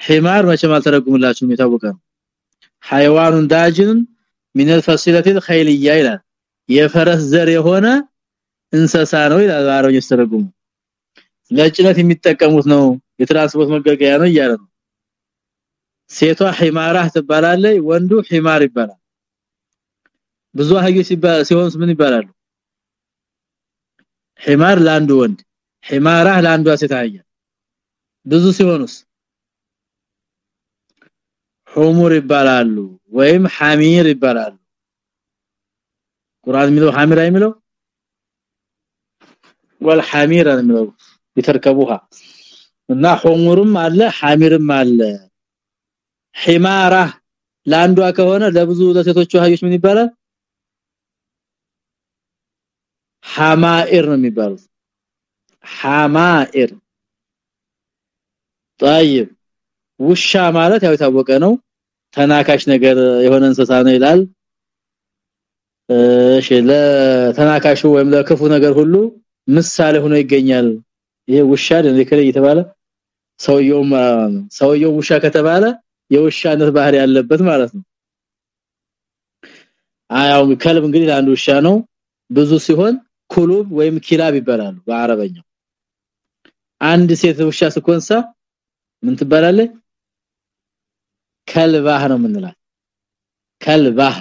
ሒማር መቼም አልተረጉምላችሁም የታወቀ ነው حيوان داجن من الفصيله الخيليه ይላል የፈረስ ዘር የሆነ እንሰሳ ነው ይላል አረብ ይስተረጉሙ ለጭነት የሚጠቀሙት ነው የትራንስፖርት መገልገያ ነው እያለ ነው። ሴቷ ሒማራህ ትባላለች ወንዱ ሒማር ይባላል። ብዙ አህዮች ሲሆን ምን ይባላሉ? ሒማር ለአንዱ ወንድ ሒማራህ ለአንዷ ሴት አህያ። ብዙ ሲሆኑስ? ሑሙር ይባላሉ ወይም ሐሚር ይባላሉ። ቁርአን የሚለው ሐሚር አይምለው والحمير ነው يتركبوها እና ሆሙርም አለ ሐሚርም አለ። ሂማራ ለአንዷ ከሆነ ለብዙ ለሴቶቹ አህዮች ምን ይባላል? ሐማኢር ነው የሚባሉት። ሐማኢር طيب ውሻ ማለት ያው የታወቀ ነው። ተናካሽ ነገር የሆነ እንስሳ ነው ይላል። እሺ ለተናካሹ ወይም ለክፉ ነገር ሁሉ ምሳሌ ሆኖ ይገኛል። ይሄ ውሻ ለከለ እየተባለ ሰውየው ሰውየው ውሻ ከተባለ የውሻነት ባህሪ ያለበት ማለት ነው። አያው ከልብ እንግዲህ ለአንድ ውሻ ነው። ብዙ ሲሆን ኩሉብ ወይም ኪላብ ይባላሉ በአረበኛው። አንድ ሴት ውሻ ስኮንሳ ምን ትባላለች? ከልባህ ነው ምንላት ከልባህ።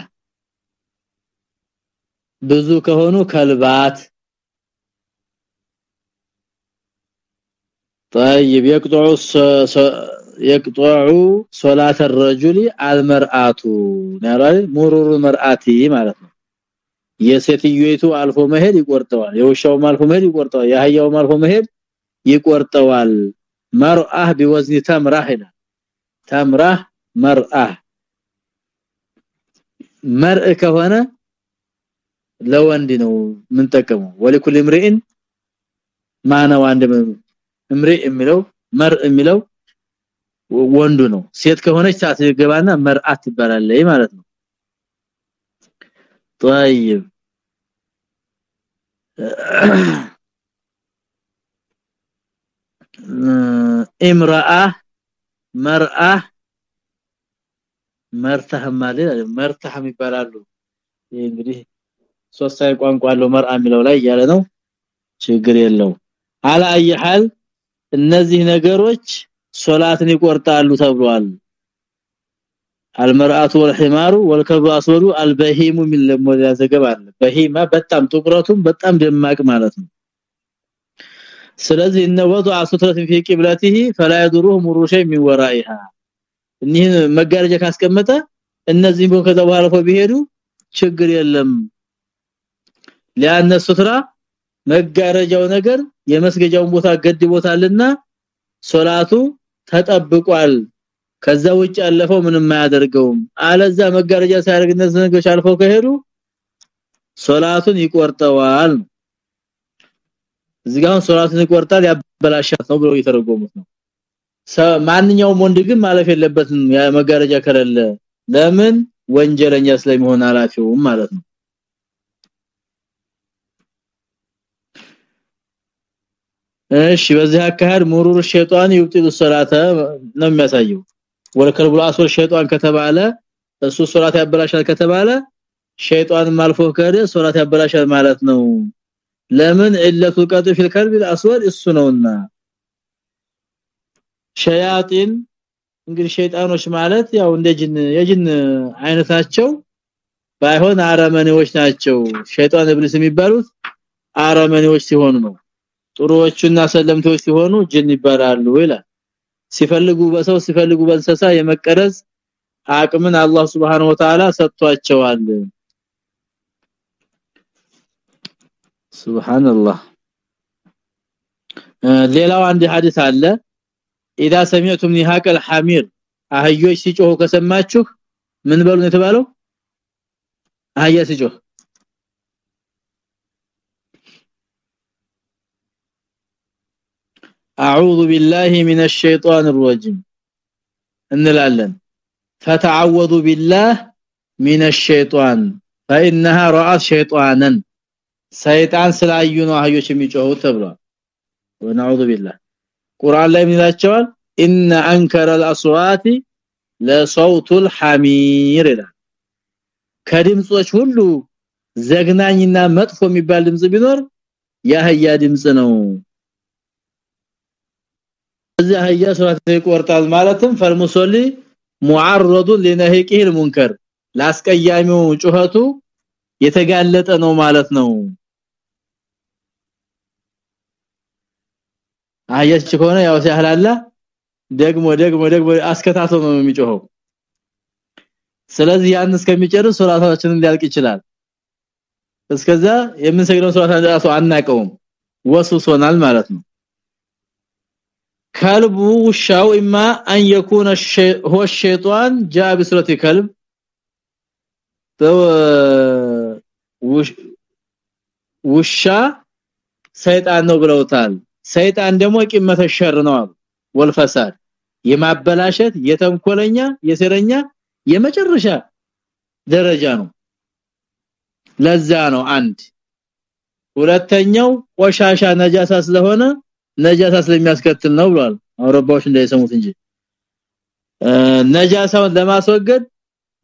ብዙ ከሆኑ ከልባት طيب يقطع يقطع صلاه الرجل المراه نرى مرور المراه ማለት ነው የሴትዮይቱ አልፎ መሄድ ይቆርጠዋል የውሻው አልፎ መሄድ ይቆርጠዋል የአህያው አልፎ መሄድ ይቆርጠዋል መርአህ بوزن تمره ይላል ተምራህ መርአህ መርእ ከሆነ ለወንድ ነው ምን ጠቀመው ወለኩል ምርኢን ማነው አንድ ምርእ የሚለው መርእ የሚለው ወንዱ ነው ሴት ከሆነች ሳትገባና መርአት ትባላለች ማለት ነው طيب امراه مراه መርተህ ማለት መርተህም ይባላሉ እንግዲህ ሶስታይ ቋንቋ አለው መርአ የሚለው ላይ ያለ ነው ችግር የለው አላ አይሐል እነዚህ ነገሮች ሶላትን ይቆርጣሉ ተብሏል። አልመርአቱ ወልሂማሩ ወልከልቡ አስወዱ አልበሂሙ ምን ለሞላ ዘገባል በሂማ በጣም ጥቁረቱም በጣም ደማቅ ማለት ነው። ስለዚህ እነ ወዱ አስወተትን في قبلته فلا يدره مر شيء من መጋረጃ ካስቀመጠ እነዚህ ቦን ከዛ በኋላ ቢሄዱ ችግር የለም። ሊያነሱትራ መጋረጃው ነገር የመስገጃውን ቦታ ገድቦታልና ሶላቱ ተጠብቋል። ከዛ ውጭ ያለፈው ምንም አያደርገውም። አለዛ መጋረጃ ሳያደርግ እነዚህ አልፈው ከሄዱ ሶላቱን ይቆርጠዋል እዚህ ሶላቱን ይቆርጣል ያበላሻል ነው ብለው እየተረጎሙት ነው። ማንኛውም ወንድ ግን ማለፍ የለበትም መጋረጃ ከሌለ። ለምን? ወንጀለኛ ስለሚሆን አላፊውም ማለት ነው እሺ በዚህ አካሄድ ሙሩር ሸይጣን ይውጥሉ ሶላተ ነው የሚያሳየው። ወለከልቡ አስወር ሸይጣን ከተባለ እሱ ሶላት ያበላሻል ከተባለ ሸይጣን ማልፎ ከደ ሶላት ያበላሻል ማለት ነው። ለምን? ኢለቱ ቀጥ ፊል ከልብ አስወር እሱ ነውና። ሸያጢን እንግዲህ ሸይጣኖች ማለት ያው እንደ ጅን የጅን አይነታቸው ባይሆን አረመኔዎች ናቸው። ሸይጣን ኢብሊስ የሚባሉት አረመኔዎች ሲሆኑ ነው ጥሩዎቹና ሰለምቶች ሲሆኑ ጅን ይባላሉ ይላል ሲፈልጉ በሰው ሲፈልጉ በእንስሳ የመቀረጽ አቅምን አላህ Subhanahu Wa Ta'ala ሰጥቷቸዋል ሱብሃንአላህ ሌላው አንድ ሐዲስ አለ اذا سمعتم نهاق الحمير አህዮች ሲጮሁ ከሰማችሁ ምን በሉ ነው የተባለው አህያ ሲጮህ اعوذ بالله من الشيطان الرجيم እንላለን فتعوذ بالله من الشيطان فانها رات شيطانا ሰይጣን ስላዩ ነው አህዮች የሚጮሁ ተብሏል ወናዑዙ ቢላህ ቁርአን ላይ ምንላቸዋል ان انكر الاصوات لصوت الحمير ከድምጾች ሁሉ ዘግናኝና መጥፎ የሚባል ድምጽ ቢኖር ያህያ ድምጽ ነው እዛ አህያ ሶላት ይቆርጣል ማለትም ፈልሙሶሊ ሙዓረዱ ለነህቂህ المنكر ላስቀያሚው ጩኸቱ የተጋለጠ ነው ማለት ነው አያች ከሆነ ያው ሲያህላላ ደግሞ ደግሞ ደግሞ አስከታቶ ነው የሚጮኸው ስለዚህ ያን እስከሚጨርስ ሶላታችንን ሊያልቅ ይችላል እስከዛ የምንሰግደው ሶላት ራሱ አናቀውም ወስሶናል ማለት ነው ከልቡ ውሻው ኢማ አን يكون هو الشيطان جاء بصوره كلب ውሻ ሰይጣን ነው ብለውታል ሰይጣን ደግሞ ቂመተ ሸር ነው ወልፈሳድ የማበላሸት የተንኮለኛ የሰረኛ የመጨረሻ ደረጃ ነው ለዛ ነው አንድ ሁለተኛው ቆሻሻ ነጃሳ ስለሆነ ነጃሳ ስለሚያስከትል ነው ብሏል አውሮፓዎች እንዳይሰሙት እንጂ ነጃሳውን ለማስወገድ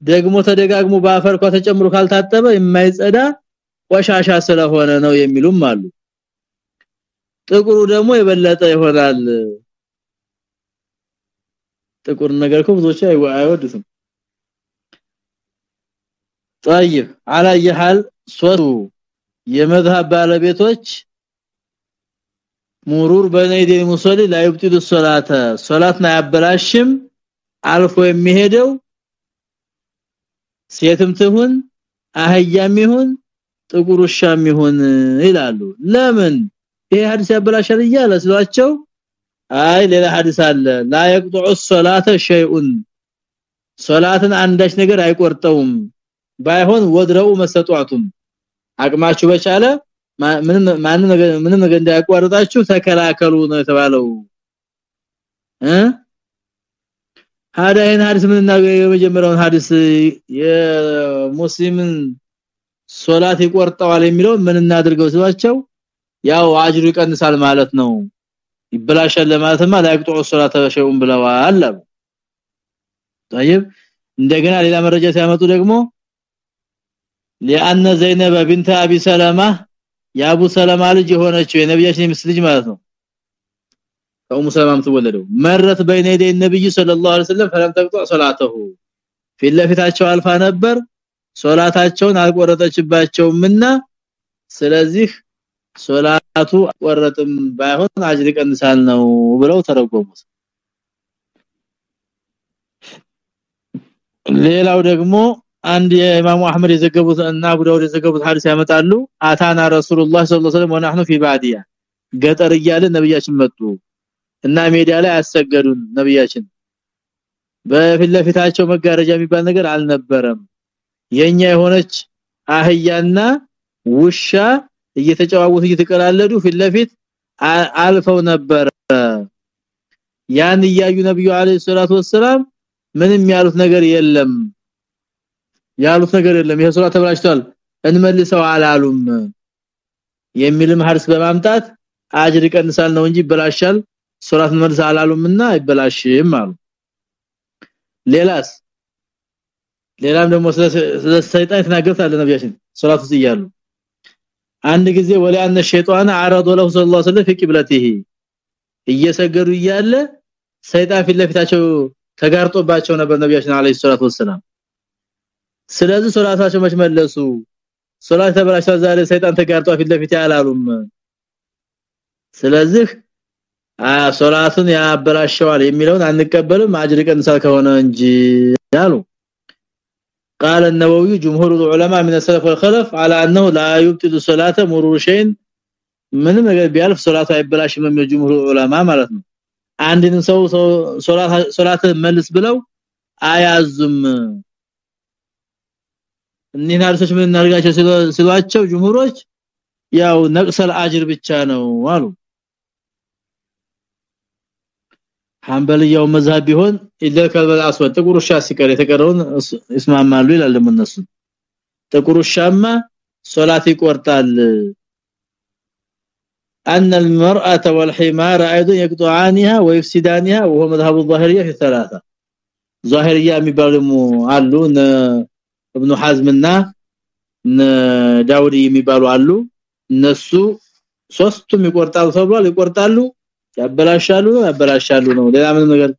ደግሞ ተደጋግሞ በአፈር ተጨምሮ ካልታጠበ የማይጸዳ ቆሻሻ ስለሆነ ነው የሚሉም አሉ ጥቁሩ ደግሞ የበለጠ ይሆናል ጥቁር ነገር እኮ ብዙዎች አይወዱትም طيب على يحال ሶሩ የመዝሐብ ባለቤቶች ሙሩር በነይዲ ሙሰሊ ላይ ይብጥሉ ሶላተ ሶላትን አያበላሽም አልፎ የሚሄደው ሴትም ትሁን አህያም ይሁን ጥቁር ውሻም ይሁን ይላሉ ለምን ይሄ ሐዲስ ያበላሻል እያለ ስሏቸው አይ ሌላ ሐዲስ አለ ላ يقطع الصلاه شيء ሶላትን አንዳች ነገር አይቆርጠውም ባይሆን ወድረው መሰጧቱም አቅማችሁ በቻለ ምንም ማንም ነገር ምንም ነገር እንዳያቋርጣችሁ ተከላከሉ ነው የተባለው እ ሀዳይን ሐዲስ ምን የመጀመሪያውን ሐዲስ የሙስሊምን ሶላት ይቆርጠዋል የሚለው ምን እናድርገው ሲሏቸው ያው አጅሩ ይቀንሳል ማለት ነው ይበላሻል ለማለትማ ላይቅጡ ሶላት ሸውን ብለዋል طيب እንደገና ሌላ መረጃ ሲያመጡ ደግሞ لان زينب بنت ابي سلمة የአቡ ሰለማ ልጅ የሆነችው የነብያችን ሚስት ልጅ ማለት ነው። ከኡሙ ሰለማም ተወለደው መረት በይነ የደይ ነብይ ሰለላሁ ዐለይሂ ወሰለም ፈለም ተቅጧ ሶላተሁ። ፊትለፊታቸው አልፋ ነበር። ሶላታቸውን አልቆረጠችባቸውምና ስለዚህ ሶላቱ አቆረጥም ባይሆን አጅር ይቀንሳል ነው ብለው ተረጎሙት። ሌላው ደግሞ አንድ የኢማሙ አህመድ የዘገቡት እና አቡ ዳውድ የዘገቡት ሐዲስ ያመጣሉ። አታና ረሱላህ ሰለላሁ ዐለይሂ ወሰለም ወነህኑ ፊ ገጠር እያለ ነብያችን መጡ እና ሜዳ ላይ አሰገዱን ነብያችን። በፊት ለፊታቸው መጋረጃ የሚባል ነገር አልነበረም። የኛ የሆነች አህያና ውሻ እየተጨዋወቱ እየተቀላለዱ ፊት ለፊት አልፈው ነበር። ያን እያዩ ነብዩ አለይሂ ሰላቱ ወሰለም ምንም ያሉት ነገር የለም ያሉት ነገር የለም። ይሄ ሱራ ተብላሽቷል። እንመልሰው አላሉም የሚልም ሐርስ በማምጣት አጅር ይቀንሳል ነው እንጂ ይበላሻል ሱራት መልስ አላሉምና አይበላሽም አሉ። ሌላስ? ሌላም ደግሞ ስለ ሰይጣን የተናገሩት አለ ነብያችን ውስጥ ይያሉ አንድ ጊዜ ወለ ሸይጣን አረዶ له ሰለላሁ ዐለይሂ ወሰለም እየሰገዱ እያለ ሰይጣን ፊት ለፊታቸው ተጋርጦባቸው ነበር ነብያችን አለይሂ ሰላቱ ወሰለም ስለዚህ ሶላታቸው መች መለሱ ሶላት ተበላሽታ ዛሬ ሰይጣን ተጋርጧ ፊት ለፊት ያላሉም ስለዚህ ሶላቱን ያበላሸዋል የሚለውን አንቀበልም አጅር ቀንሳል ከሆነ እንጂ ያሉ قال النووي جمهور العلماء من السلف والخلف على انه لا يبطل الصلاه مرور شيء ምንም ነገር ቢያልፍ ሶላቱ አይበላሽም የጀምሁሩ ዑለማ ማለት ነው አንድን ሰው ሶላት ሶላት መልስ ብለው አያዙም እኒህ ናርሶች ምን እናርጋቸው ሲሏቸው ጅምሁሮች ያው ነቅሰል አጅር ብቻ ነው አሉ ሐንበልያው መዝሐብ ቢሆን ኢለል ከልበል አስወድ ጥቁር ውሻ ሲቀር የተቀረውን ይስማማሉ ይላል እነሱ ጥቁር ውሻማ ሶላት ይቆርጣል أن المرأة والحمار أيضا يقطعانها ويفسدانها وهو مذهب الظاهرية في الثلاثة ظاهرية የሚባሉም አሉ ኢብኑ ሐዝምና ዳውዲ የሚባሉ አሉ። እነሱ ሶስቱም ይቆርጣሉ ተብሏል። ይቆርጣሉ ያበላሻሉ ያበላሻሉ ነው። ሌላ ምንም ነገር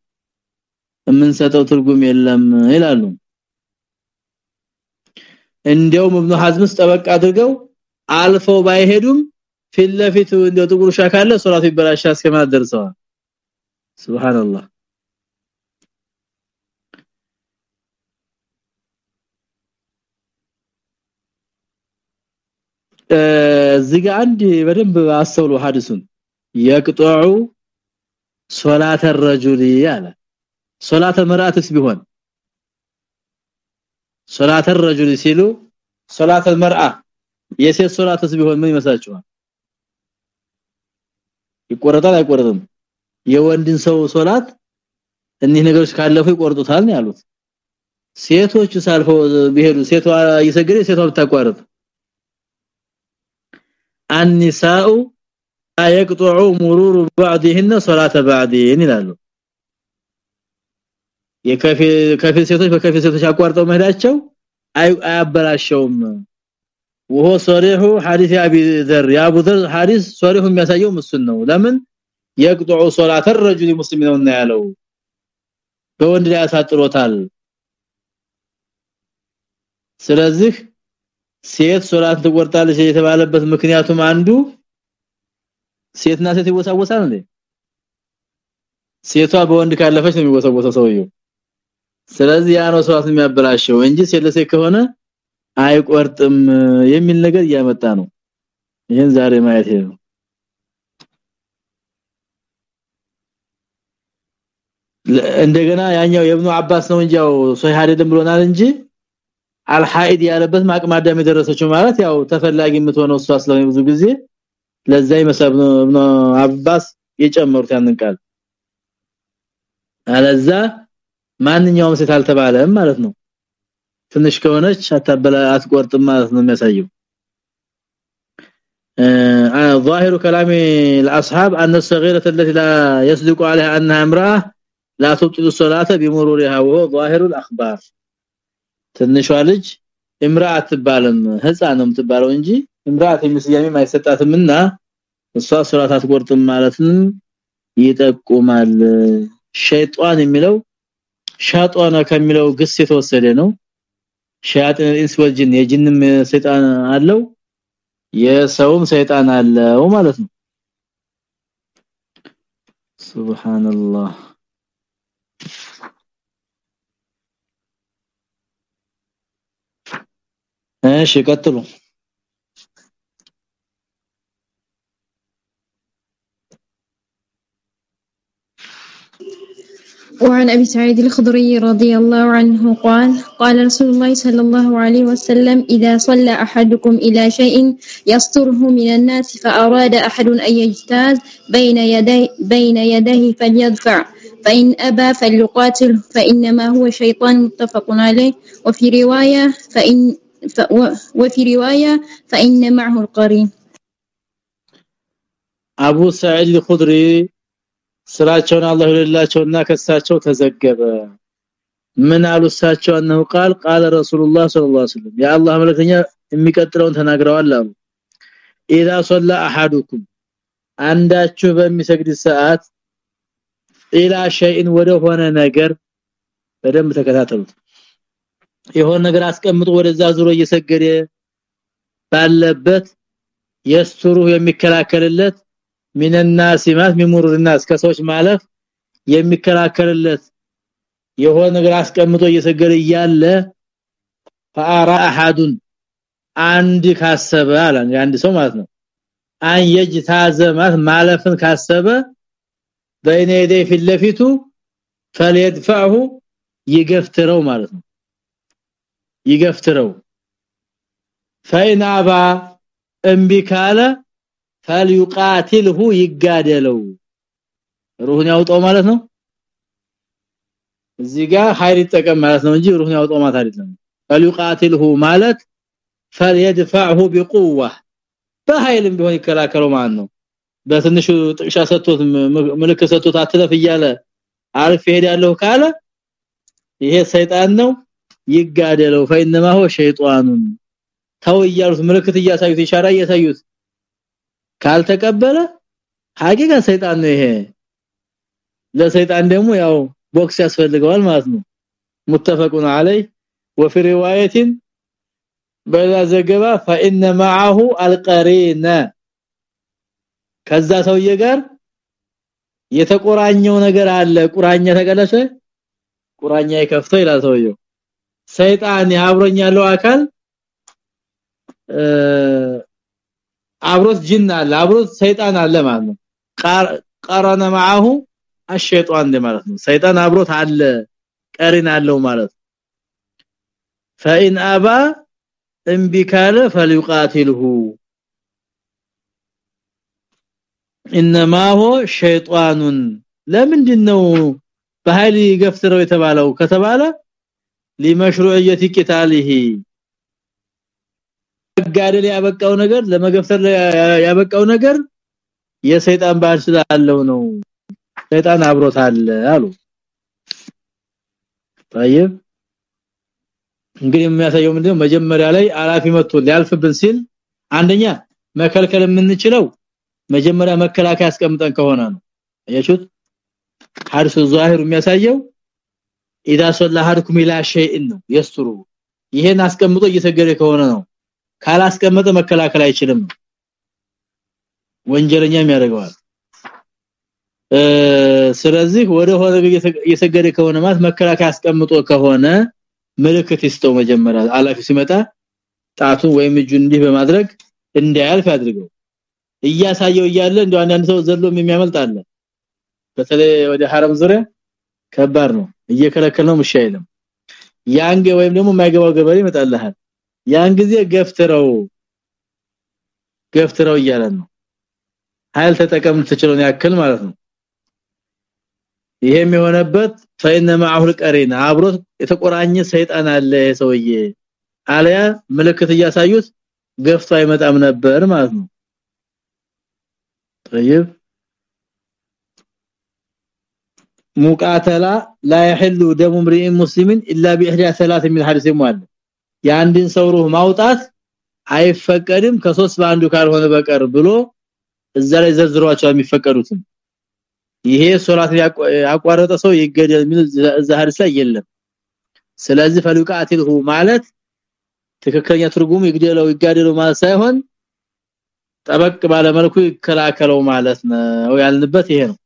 የምንሰጠው ትርጉም የለም ይላሉ። እንዲያውም ኢብኑ ሐዝምስ ጠበቅ አድርገው አልፈው ባይሄዱም ፊት ለፊቱ እንደው ጥቁር ሻካለ ሶላቱ ይበላሻ እስከማለት ሱብሃንአላህ እዚህ ጋር አንድ በደንብ አስተውሉ ሐዲሱን يقطع ሶላተ الرجل ያለ ሶላተ መርአትስ ቢሆን ሶላተ الرجل ሲሉ ሶላተ المرأة የሴት ሶላትስ ቢሆን ምን ይመስላችኋል ይቆረጣል አይቆረጥም የወንድን ሰው ሶላት እኒህ ነገሮች ካለፉ ይቆርጡታል ነው ያሉት ሴቶቹ ሳልፈው ቢሄዱ ሴቷ እየሰገደ ሴቷ ብታቋርጥ النساء يقطع مرور بعضهن صلاه بعضهن ይላሉ የከፊል ሴቶች በከፊል ሴቶች አቋርጠው መሄዳቸው አያበላሸውም وهو صريح حديث ابي ذر يا ابو ذر حديث صريح የሚያሳየው ምስል ነው ለምን يقطع صلاه الرجل مسلم ነው ያለው በወንድ ላይ ያሳጥሮታል ስለዚህ ሴት ሶላት ትቆርጣለች የተባለበት ምክንያቱም አንዱ ሴትና ሴት ይወሳወሳል እንዴ? ሴቷ በወንድ ካለፈች ነው የሚወሰወሰው ሰውየው። ስለዚህ ያ ነው ሶላት የሚያበላሸው እንጂ ሴት ለሴት ከሆነ አይቆርጥም የሚል ነገር እያመጣ ነው። ይሄን ዛሬ ማየት ነው። እንደገና ያኛው የኢብኑ አባስ ነው እንጂው ሶሂህ አይደለም ብሎናል እንጂ አልሐኢድ ያለበት ማቅማዳም የደረሰችው ማለት ያው ተፈላጊ የምትሆነው እሷ ስለሆነ ብዙ ጊዜ ለዛ ይመስል ኢብኑ አባስ የጨመሩት ያንን ቃል አለዛ ማንኛውም ሴት አልተባለም ማለት ነው ትንሽ ከሆነች አታበላ አትቆርጥም ማለት ነው የሚያሳየው ظاهر كلام الاصحاب ان الصغيره التي لا يصدق عليها انها امراه لا تبطل الصلاه بمرورها وهو ظاهر الاخبار ትንሿ ልጅ ኢምራ አትባልም ህፃን ነው የምትባለው እንጂ ኢምራአት የሚስያሚ ማይሰጣትምና እሷ ሱራት አትቆርጥም ማለትም ይጠቁማል። ሸይጣን የሚለው ሻጧና ከሚለው ግስ የተወሰደ ነው። ሸያጥን ኢስወልጅን የጅንም ሰይጣን አለው የሰውም ሰይጣን አለው ማለት ነው። ሱብሃንአላህ። ماشي قتلوا وعن أبي سعيد الخضري رضي الله عنه قال قال رسول الله صلى الله عليه وسلم إذا صلى أحدكم إلى شيء يستره من الناس فأراد أحد أن يجتاز بين يديه, بين يديه فليدفع فإن أبى فليقاتل فإنما هو شيطان متفق عليه. وفي رواية فإن وفي رواية فإن معه القرين أبو سعيد الخضري ስራቸውን አላህ ይላቸውና ከሳቸው ተዘገበ ምን አሉ እሳቸው ነው ቃል ቃል ረሱላህ ሰለላሁ ዐለይሂ ወሰለም የአላህ መልእክተኛ የሚቀጥለውን ተናግረዋል አሉ ኢዛ ሶላ አሐዱኩም አንዳችሁ በሚሰግድ ሰዓት ኢላ ሸይን ወደ ሆነ ነገር በደንብ ተከታተሉት የሆነ ነገር አስቀምጦ ወደዛ ዙሮ እየሰገደ ባለበት የስትሩ የሚከላከልለት ሚነና ሲማት ሚሙሩና ከሰዎች ማለፍ የሚከራከርለት የሆነ ነገር አስቀምጦ እየሰገደ እያለ ፈአራ አሐዱን አንድ ካሰበ አለ። አንድ ሰው ማለት ነው። አን የጅታዘማት ማለፍን ካሰበ በእኔ ፊት ለፊቱ ፈለይድፈዑ ይገፍትረው ማለት ነው ይገፍትረው ፈይናባ እምቢ ካለ ፈልዩቃቲልሁ ይጋደለው ሩህን ያውጣው ማለት ነው እዚህ ጋር ኃይል ይጠቀም ማለት ነው እንጂ ሩህን ያውጣው ማለት አይደለም ፈልዩቃቲልሁ ማለት فليدفعه بقوه በኃይልም ቢሆን ይከላከለው ማለት ነው በትንሹ ጥቅሻ ሰጥቶት ምልክት ሰጥቶት አትለፍ እያለ አልፍ ሄዳለሁ ካለ ይሄ ሰይጣን ነው ይጋደለው فإنما هو شيطان ተው እያሉት ምልክት እያሳዩት ኢሻራ እያሳዩት ካልተቀበለ ሐቂቃ ሰይጣን ነው ይሄ ለሰይጣን ደግሞ ያው ቦክስ ያስፈልገዋል ማለት ነው متفقون عليه وفي روايه በዛ ዘገባ فإن معه القرين ከዛ ሰውዬ ጋር የተቆራኘው ነገር አለ ቁራኛ ተቀለሰ ቁራኛ ይከፍተው ይላል ሰውየው ሰይጣን ያብሮኝ ያለው አካል አብሮት ጅን አለ አብሮት ሰይጣን አለ ማለት ነው ቀረነ معه الشيطان ማለት ነው ሰይጣን አብሮት አለ ቀሪን አለው ማለት فإن أبى እምቢ ካለ فليقاتله انما هو شيطان ለምንድነው በኃይል ይገፍትረው የተባለው ከተባለ لمشروعيه قتاله መጋደል ያበቃው ነገር ለመገፍተር ያበቃው ነገር የሰይጣን ባህል ስላለው ነው ሰይጣን አብሮት አለ አሉ طيب እንግዲህ የሚያሳየው ምንድነው መጀመሪያ ላይ አላፊ መጥቶ ሊያልፍብን ሲል አንደኛ መከልከል የምንችለው መጀመሪያ መከላከያ አስቀምጠን ከሆነ ነው አያችሁት ሐዲሱ ዛሂሩ የሚያሳየው اذا صلى احدكم الى شيء ነው የስትሩ ይሄን አስቀምጦ እየሰገደ ከሆነ ነው ካላስቀመጠ መከላከል አይችልም ወንጀለኛም ያደርገዋል ስለዚህ ወደ ሆነ እየሰገደ ከሆነ ማለት መከላከያ አስቀምጦ ከሆነ ምልክት ይስተው መጀመሪያ አላፊ ሲመጣ ጣቱ ወይም እጁን እንዲህ በማድረግ እንዳያልፍ ያድርገው እያሳየው እያለ እንደው አንዳንድ ሰው ዘሎም የሚያመልጥ አለ በተለይ ወደ ሐረም ዙሪያ ከባድ ነው እየከለከለው ምሽ አይልም ያንገ ወይም ደግሞ የማይገባው ገበሬ ይመጣልሃል ያን ጊዜ ገፍትረው ገፍትረው እያለ ነው ኃይል ተጠቀም ትችሉን ያክል ማለት ነው ይሄም የሆነበት ፈይነ ማሁል ቀሪና አብሮት የተቆራኘ ሰይጣን አለ ሰውዬ አለያ ምልክት እያሳዩት ገፍቶ አይመጣም ነበር ማለት ነው طيب ሙቃተላ لا يحل دم امرئ مسلم الا باحدى ثلاث من حديث ሙአል የአንድን ሰው ሩህ ማውጣት አይፈቀድም ከሶስት በአንዱ ካልሆነ በቀር ብሎ እዛ ላይ ዘርዝሯቸው የሚፈቀዱትን ይሄ ሶላት ያቋረጠ ሰው ይገደል የሚል እዛ ሐዲስ ላይ የለም ስለዚህ ፈልቃቲልሁ ማለት ትክክለኛ ትርጉሙ ይግደለው ይጋደለው ማለት ሳይሆን ጠበቅ ባለ መልኩ ይከላከለው ማለት ነው ያልንበት ይሄ ነው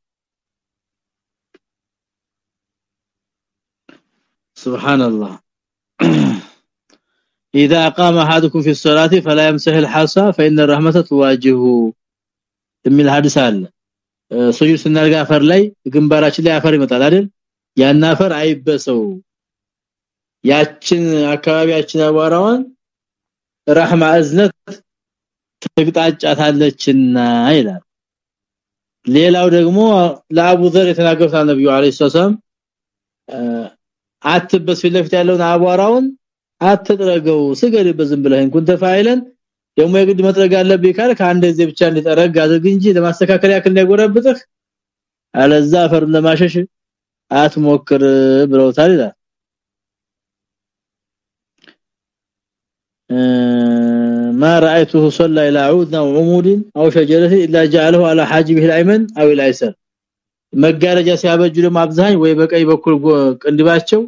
ሱብሃንአላህ اذا قام احدكم في الصلاه فلا يمسح الحصى فان الرحمه تواجهه የሚል ሐዲስ አለ ሱጁድ ስናደርግ አፈር ላይ ግንባራችን ላይ አፈር ይመጣል አይደል ያን አፈር አይበሰው ያችን አካባቢያችን አቧራዋን ረህማ እዝነት ትግጣጫታለችና ይላል ሌላው ደግሞ ለአቡ ዘር የተናገሩት ነብዩ አለይሂ ሰላም አትበስ ፊት ያለውን አቧራውን አትጥረገው ስገድበት ዝም ብለህ እንኩን ተፋይለን ደግሞ የግድ መጥረግ አለብኝ ካል ከአንድ ጊዜ ብቻ እንዲጠረግ አድርግ እንጂ ለማስተካከል ያክል እንዳይጎረብጥህ አለዛ አፈር ለማሸሽ አትሞክር ብለውታል ይላል ما رايته صلى الى عود او عمود او شجره الا جعله على حاجبه الايمن او الايسر መጋረጃ ሲያበጁ ደግሞ አብዛኝ ወይ በቀኝ በኩል ቅንድባቸው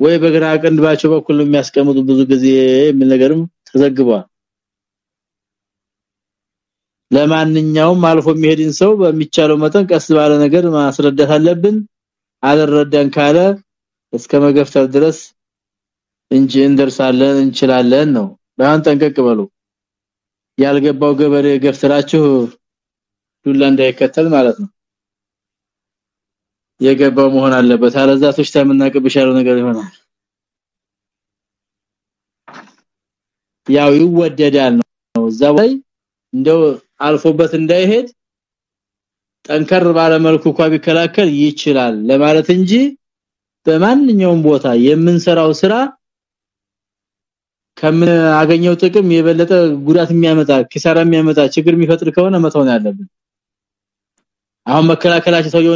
ወይ በግራ ቅንድባቸው በኩል የሚያስቀምጡ ብዙ ጊዜ የሚል ነገርም ተዘግቧል። ለማንኛውም አልፎ የሚሄድን ሰው በሚቻለው መጠን ቀስ ባለ ነገር ማስረዳት አለብን። አልረዳን ካለ እስከ መገፍተር ድረስ እንጂ እንደርሳለን እንችላለን ነው። ባን ጠንቀቅ በሉ። ያልገባው ገበሬ ገፍትራችሁ ዱላ እንዳይከተል ማለት ነው የገባው መሆን አለበት። አለዛ ቶሽታ የምናቀብሻለው ነገር ይሆናል። ያው ይወደዳል ነው እዛው እንደው አልፎበት እንዳይሄድ ጠንከር ባለ መልኩ ቢከላከል ይችላል ለማለት እንጂ በማንኛውም ቦታ የምንሰራው ስራ ከምን አገኘው ጥቅም የበለጠ ጉዳት የሚያመጣ ኪሳራ የሚያመጣ ችግር የሚፈጥር ከሆነ መተውን ያለብን አሁን መከላከላችን ሰውየው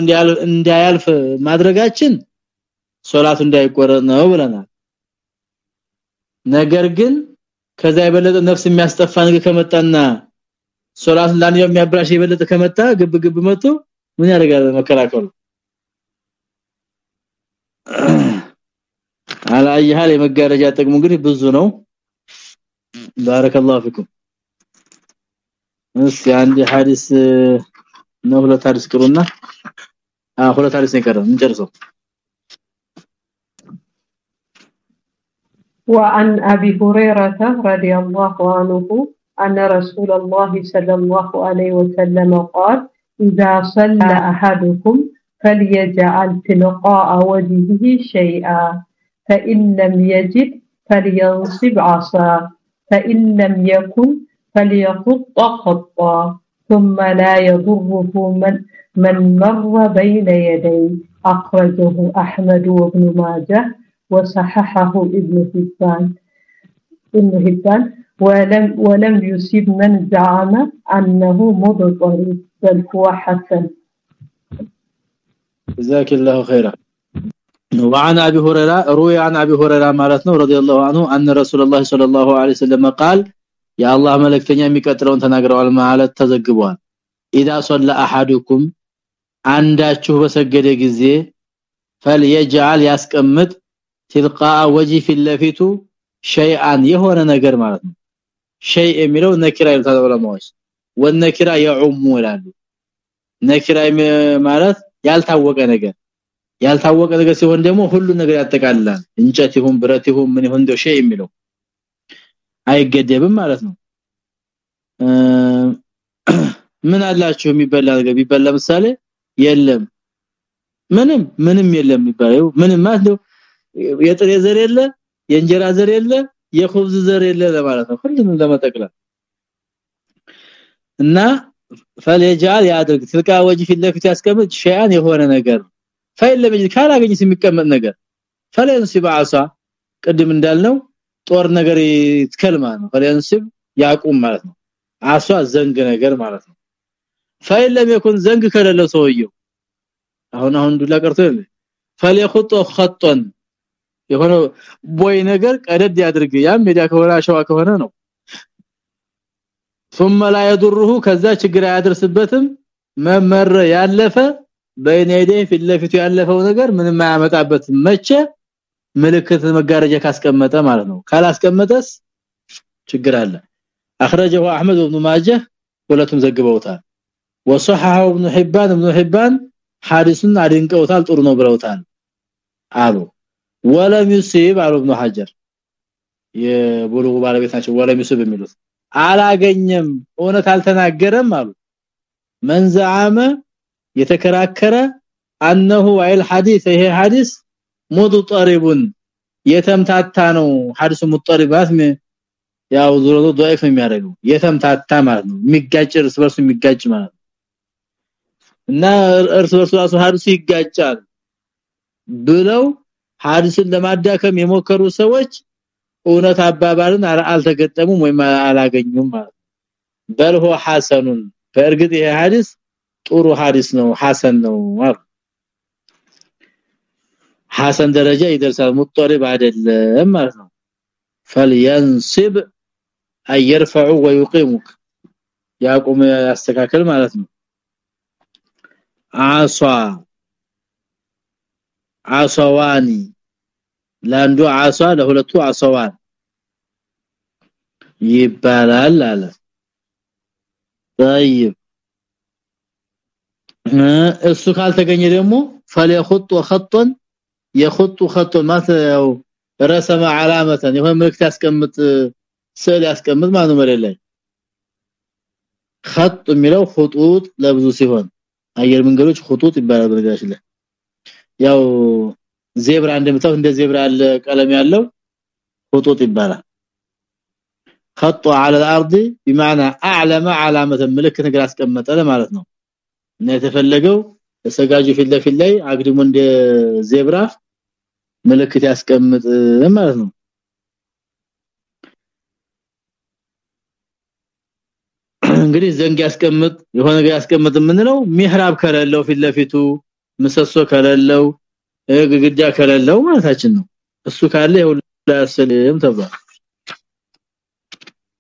እንዳያልፍ ማድረጋችን ሶላቱ እንዳይቆረጥ ነው ብለናል። ነገር ግን ከዛ የበለጠ ነፍስ የሚያስጠፋ ነገር ከመጣና ሶላት ላንየው የሚያብራሽ የበለጠ ከመጣ ግብ ግብ መጥቶ ምን ያደርጋል መከላከሉ? አላየሃል የመጋረጃ ጥቅሙ እንግዲህ ብዙ ነው። ባረከላሁ ፊኩም። እስኪ አንድ ሐዲስ ነው ሁለት ሐዲስ ቅሩና አ ሁለት ሐዲስ ነው ቀረው እንጨርሰው وعن أبي هريرة رضي الله عنه أن رسول الله صلى الله عليه وسلم قال إذا صلى أحدكم فليجعل تلقاء وجهه شيئا فإن لم يجد فلينصب عصا فإن لم يكن فليخط خطا ثم لا يضره من من مر بين يديه. أخرجه أحمد وابن ماجه وصححه ابن حبان. ابن حبان. ولم ولم يصيب من زعم أنه مضطر بل هو حسن. جزاك الله خيرا. وعن أبي هريره روي عن أبي هريرة مالتنا رضي الله عنه أن رسول الله صلى الله عليه وسلم قال የአላህ መልእክተኛ የሚቀጥለውን ተናግረዋል ማለት ተዘግቧል። ኢዳ ሶላ አሐዱኩም አንዳችሁ በሰገደ ጊዜ فليجعل ያስቀምጥ تلقاء ወጂ في اللفيتو የሆነ ነገር ማለት ነው። ሸይ የሚለው ነኪራ ይሉታል ዑለማዎች። ወነኪራ يعم ይላሉ። ማለት ያልታወቀ ነገር። ያልታወቀ ነገር ሲሆን ደግሞ ሁሉ ነገር ያጠቃልላል። እንጨት ይሁን ብረት ይሁን ምን ይሁን እንደው የሚለው። አይገደብም ማለት ነው። ምን አላችሁ የሚበላ ነገር? ቢበላ ለምሳሌ የለም። ምንም ምንም የለም የሚባለው። ምንም ማለት ነው። የጥሬ ዘር የለ የእንጀራ ዘር የለ የኹብዝ ዘር የለ ለማለት ነው። ሁሉንም ለመጠቅለል እና ፈለጃል ያድርግ። ትልቃ ወጂ ፊት ያስቀምጥ። ሸያን የሆነ ነገር ለምን ካላገኝስ የሚቀመጥ ነገር ፈለንሲብ አሳ ቅድም እንዳልነው ጦር ነገር ይትከልማ ነው። ፈለንስብ ያቁም ማለት ነው። አሷ ዘንግ ነገር ማለት ነው። ፈይል ለሚኩን ዘንግ ከሌለው ሰውየው አሁን አሁን ዱላ ቀርቶ ፈለኹጥ ኸጥን የሆነ ቦይ ነገር ቀደድ ያድርግ። ያም ሜዳ ከሆነ አሸዋ ከሆነ ነው። ثم لا يضره ከዛ ችግር አያድርስበትም መመረ ያለፈ በእኔ ሄደ ፊት ያለፈው ነገር ምንም አያመጣበትም። መቼ? ምልክት መጋረጃ ካስቀመጠ ማለት ነው። ካላስቀመጠስ ችግር አለ። اخرجه احمد بن ماجه ሁለቱም ዘግበውታል። وصححه ابن حبان ابن حبان حارسን አድንቀውታል ጥሩ ነው ብለውታል አሉ። ወለም ይስብ አሉ ابن حجر የቡሉጉ ባለቤት ናቸው ወለም ይስብ የሚሉት። አላገኘም እውነት አልተናገረም አሉ። መንዛመ የተከራከረ انه አይል ሐዲስ ይሄ ሐዲስ ሙድጠሪቡን የተምታታ ነው ሐዲሱ ሙጥጠሪባት ያው ዙሮ ضعيف የሚያደርገው የተምታታ ማለት ነው የሚጋጭ እርስ በርሱ የሚጋጭ ማለት እና እርስ በርሱ ራሱ ሐዲሱ ይጋጫል ብለው ሐዲስን ለማዳከም የሞከሩ ሰዎች እውነት አባባልን አልተገጠሙም ወይም አላገኙም ማለት በልሆ ሐሰኑን በእርግጥ ይሄ ሐዲስ ጥሩ ሐዲስ ነው ሐሰን ነው ሐሰን ደረጃ ይደርሳል ሙጥሪብ አይደለም ማለት ነው فلينصب اي يرفع ويقيمك ያቁም ያስተካከል ማለት ነው አሷ አሷዋኒ ለአንዱ አሷ ለሁለቱ አሷዋን ይባላል አለ طيب እሱ ካልተገኘ ደግሞ فليخط خطا يخط خط ማተው ረሰመ علامه የሆነ ምልክት ያስቀምጥ ስዕል ያስቀምጥ ማለት ነው ላይ خط የሚለው خطوط ለብዙ ሲሆን አየር መንገዶች خطوط ይባላል በነገራችን ላይ ያው ዜብራ እንደምታው እንደ ዜብራ ያለ ቀለም ያለው خطوط ይባላል خط على الارض بمعنى اعلم علامه ምልክት ነገር አስቀመጠ ለማለት ነው እና የተፈለገው ተሰጋጁ ፊት ለፊት ላይ አግድሞ እንደ ዜብራ ምልክት ያስቀምጥ ማለት ነው። እንግዲህ ዘንግ ያስቀምጥ የሆነ ነገር ያስቀምጥ የምንለው ሚህራብ ከሌለው ፊት ለፊቱ ምሰሶ ከሌለው ግድግዳ ከሌለው ማለታችን ነው። እሱ ካለ ይሁን ለሰለም ተባለ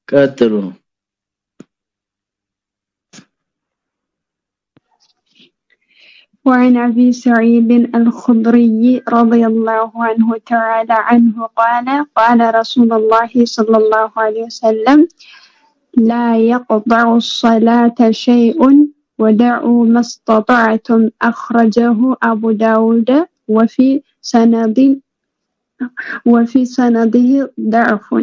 ቀጥሉ وعن أبي سعيد الخضري رضي الله عنه تعالى عنه قال قال رسول الله صلى الله عليه وسلم لا يقطع الصلاة شيء ودعوا ما استطعتم أخرجه أبو داود وفي سند وفي سنده ضعف.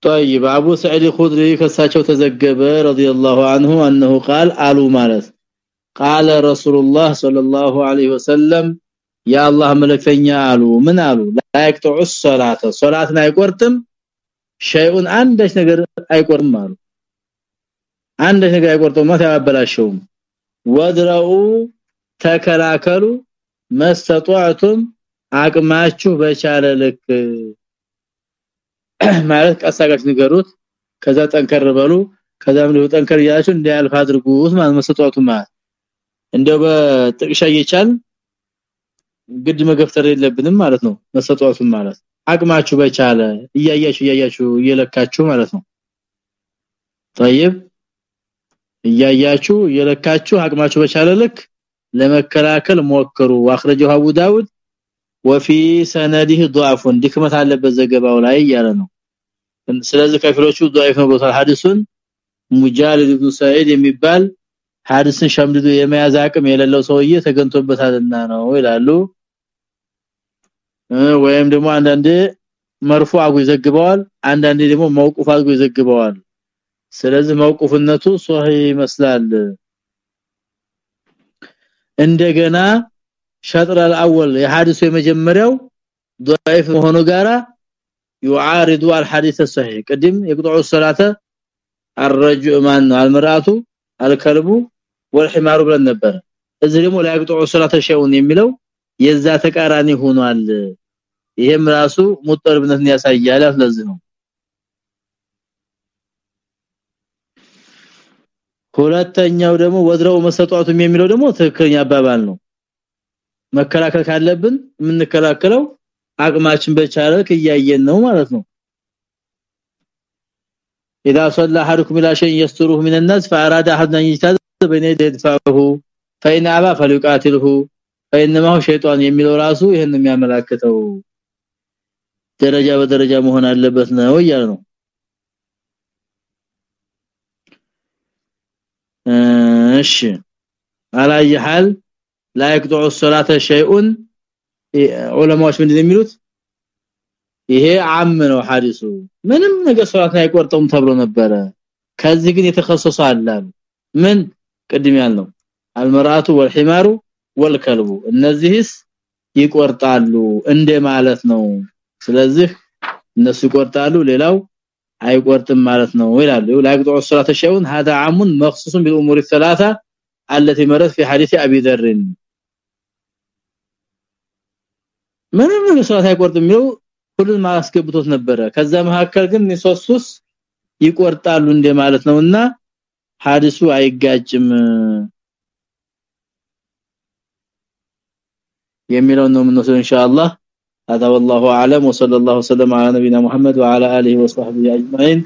طيب أبو سعيد الخدري كساچو تزغبه رضي الله عنه أنه قال قالوا مالت ቃለ ረሱላህ ሰለላሁ ዐለይሂ ወሰለም ያአላህ መልእክተኛ አሉ። ምን አሉ? ላይቅጡ ሶላተ ሶላትን አይቆርጥም ሸይኡን አንዳች ነገር አይቆርጥም አሉ። አንዳች ነገር አይቆርጥም ማለት ያበላሸውም ወድራኡ ተከላከሉ መስተጧቱም አቅማችሁ በቻለ ልክ ማለት ቀሳቀስ ንገሩት። ከዛ ጠንከር በሉ። ከዛም ሊወ ያያችሁ እንዲያልፍ አድርጉት ማለት መስተጧቱ እንደው በጥቅሻ እየቻል ግድ መገፍተር የለብንም ማለት ነው መሰጧቱን ማለት አቅማችሁ በቻለ እያያችሁ እያያችሁ እየለካችሁ ማለት ነው طيب እያያችሁ እየለካችሁ አቅማችሁ በቻለ ልክ ለመከላከል ሞክሩ واخرجه ابو داود وفي سنده ضعف ድክመት አለበት ዘገባው ላይ ያለ ነው ስለዚህ ከፊሎቹ ضعيف ነው ቦታ ሐዲሱን ሙጃሊድ ኢብኑ ሰዒድ የሚባል ሐዲስን ሸምድዶ የመያዝ አቅም የሌለው ሰውዬ ተገንቶበታልና ነው ይላሉ ወይም ደግሞ አንዳንዴ መርፉ አጉ ይዘግበዋል አንዳንዴ ደግሞ መውቁፍ አጉ ይዘግበዋል ስለዚህ መውቁፍነቱ ሶሂህ ይመስላል እንደገና ሸጥር አልአወል የሐዲሱ የመጀመሪያው ضعيف መሆኑ ጋራ يعارض الحديث الصحيح قدم يقطع الصلاه الرجل ማን ነው አልመራቱ አልከልቡ والحمار ብለን ነበር እዚህ ደግሞ ላይ يقطع الصلاه شيء የሚለው የዛ ተቃራኒ ሆኗል ይሄም ራሱ ሙጠርብነትን ያሳያል ስለዚህ ነው ሁለተኛው ደግሞ ወድረው መሰጧቱም የሚለው ደግሞ ትክክለኛ አባባል ነው መከላከል ካለብን የምንከላከለው አቅማችን በቻለ ከያየን ነው ማለት ነው اذا صلى احدكم الى شيء يستره من الناس فاراد احد ان يجتاز بين يدفعه فإن ابى فليقاتله فانما هو شيطان የሚለው ራሱ ይሄን የሚያመላክተው ደረጃ በደረጃ መሆን አለበት ነው ይያል ነው እሺ አላይ ሐል لا يقطع الصلاه شيء ዑለማዎች ምንድን የሚሉት ይሄ አም ነው ሐዲሱ ምንም ነገር ሶላት አይቆርጠውም ተብሎ ነበረ ከዚህ ግን የተከሰሰ አለ ምን ቅድም ያልነው አልመራቱ ወልሂማሩ ወልከልቡ እነዚህስ ይቆርጣሉ እንደ ማለት ነው ስለዚህ እነሱ ይቆርጣሉ ሌላው አይቆርጥም ማለት ነው ይላሉ ላይቆርጡ ሶላተ ሸውን هذا عام مخصوص بالامور الثلاثه التي مرت في حديث ابي ذر ምንም ሶላት አይቆርጥም ነው ሁሉን ማስገብቶት ነበረ ከዛ መካከል ግን ኒሶሱስ ይቆርጣሉ እንደ ማለት ነውና ሐዲሱ አይጋጭም የሚለው ነው ምን ነው ኢንሻአላህ هذا والله اعلم وصلى الله وسلم على نبينا محمد وعلى اله وصحبه اجمعين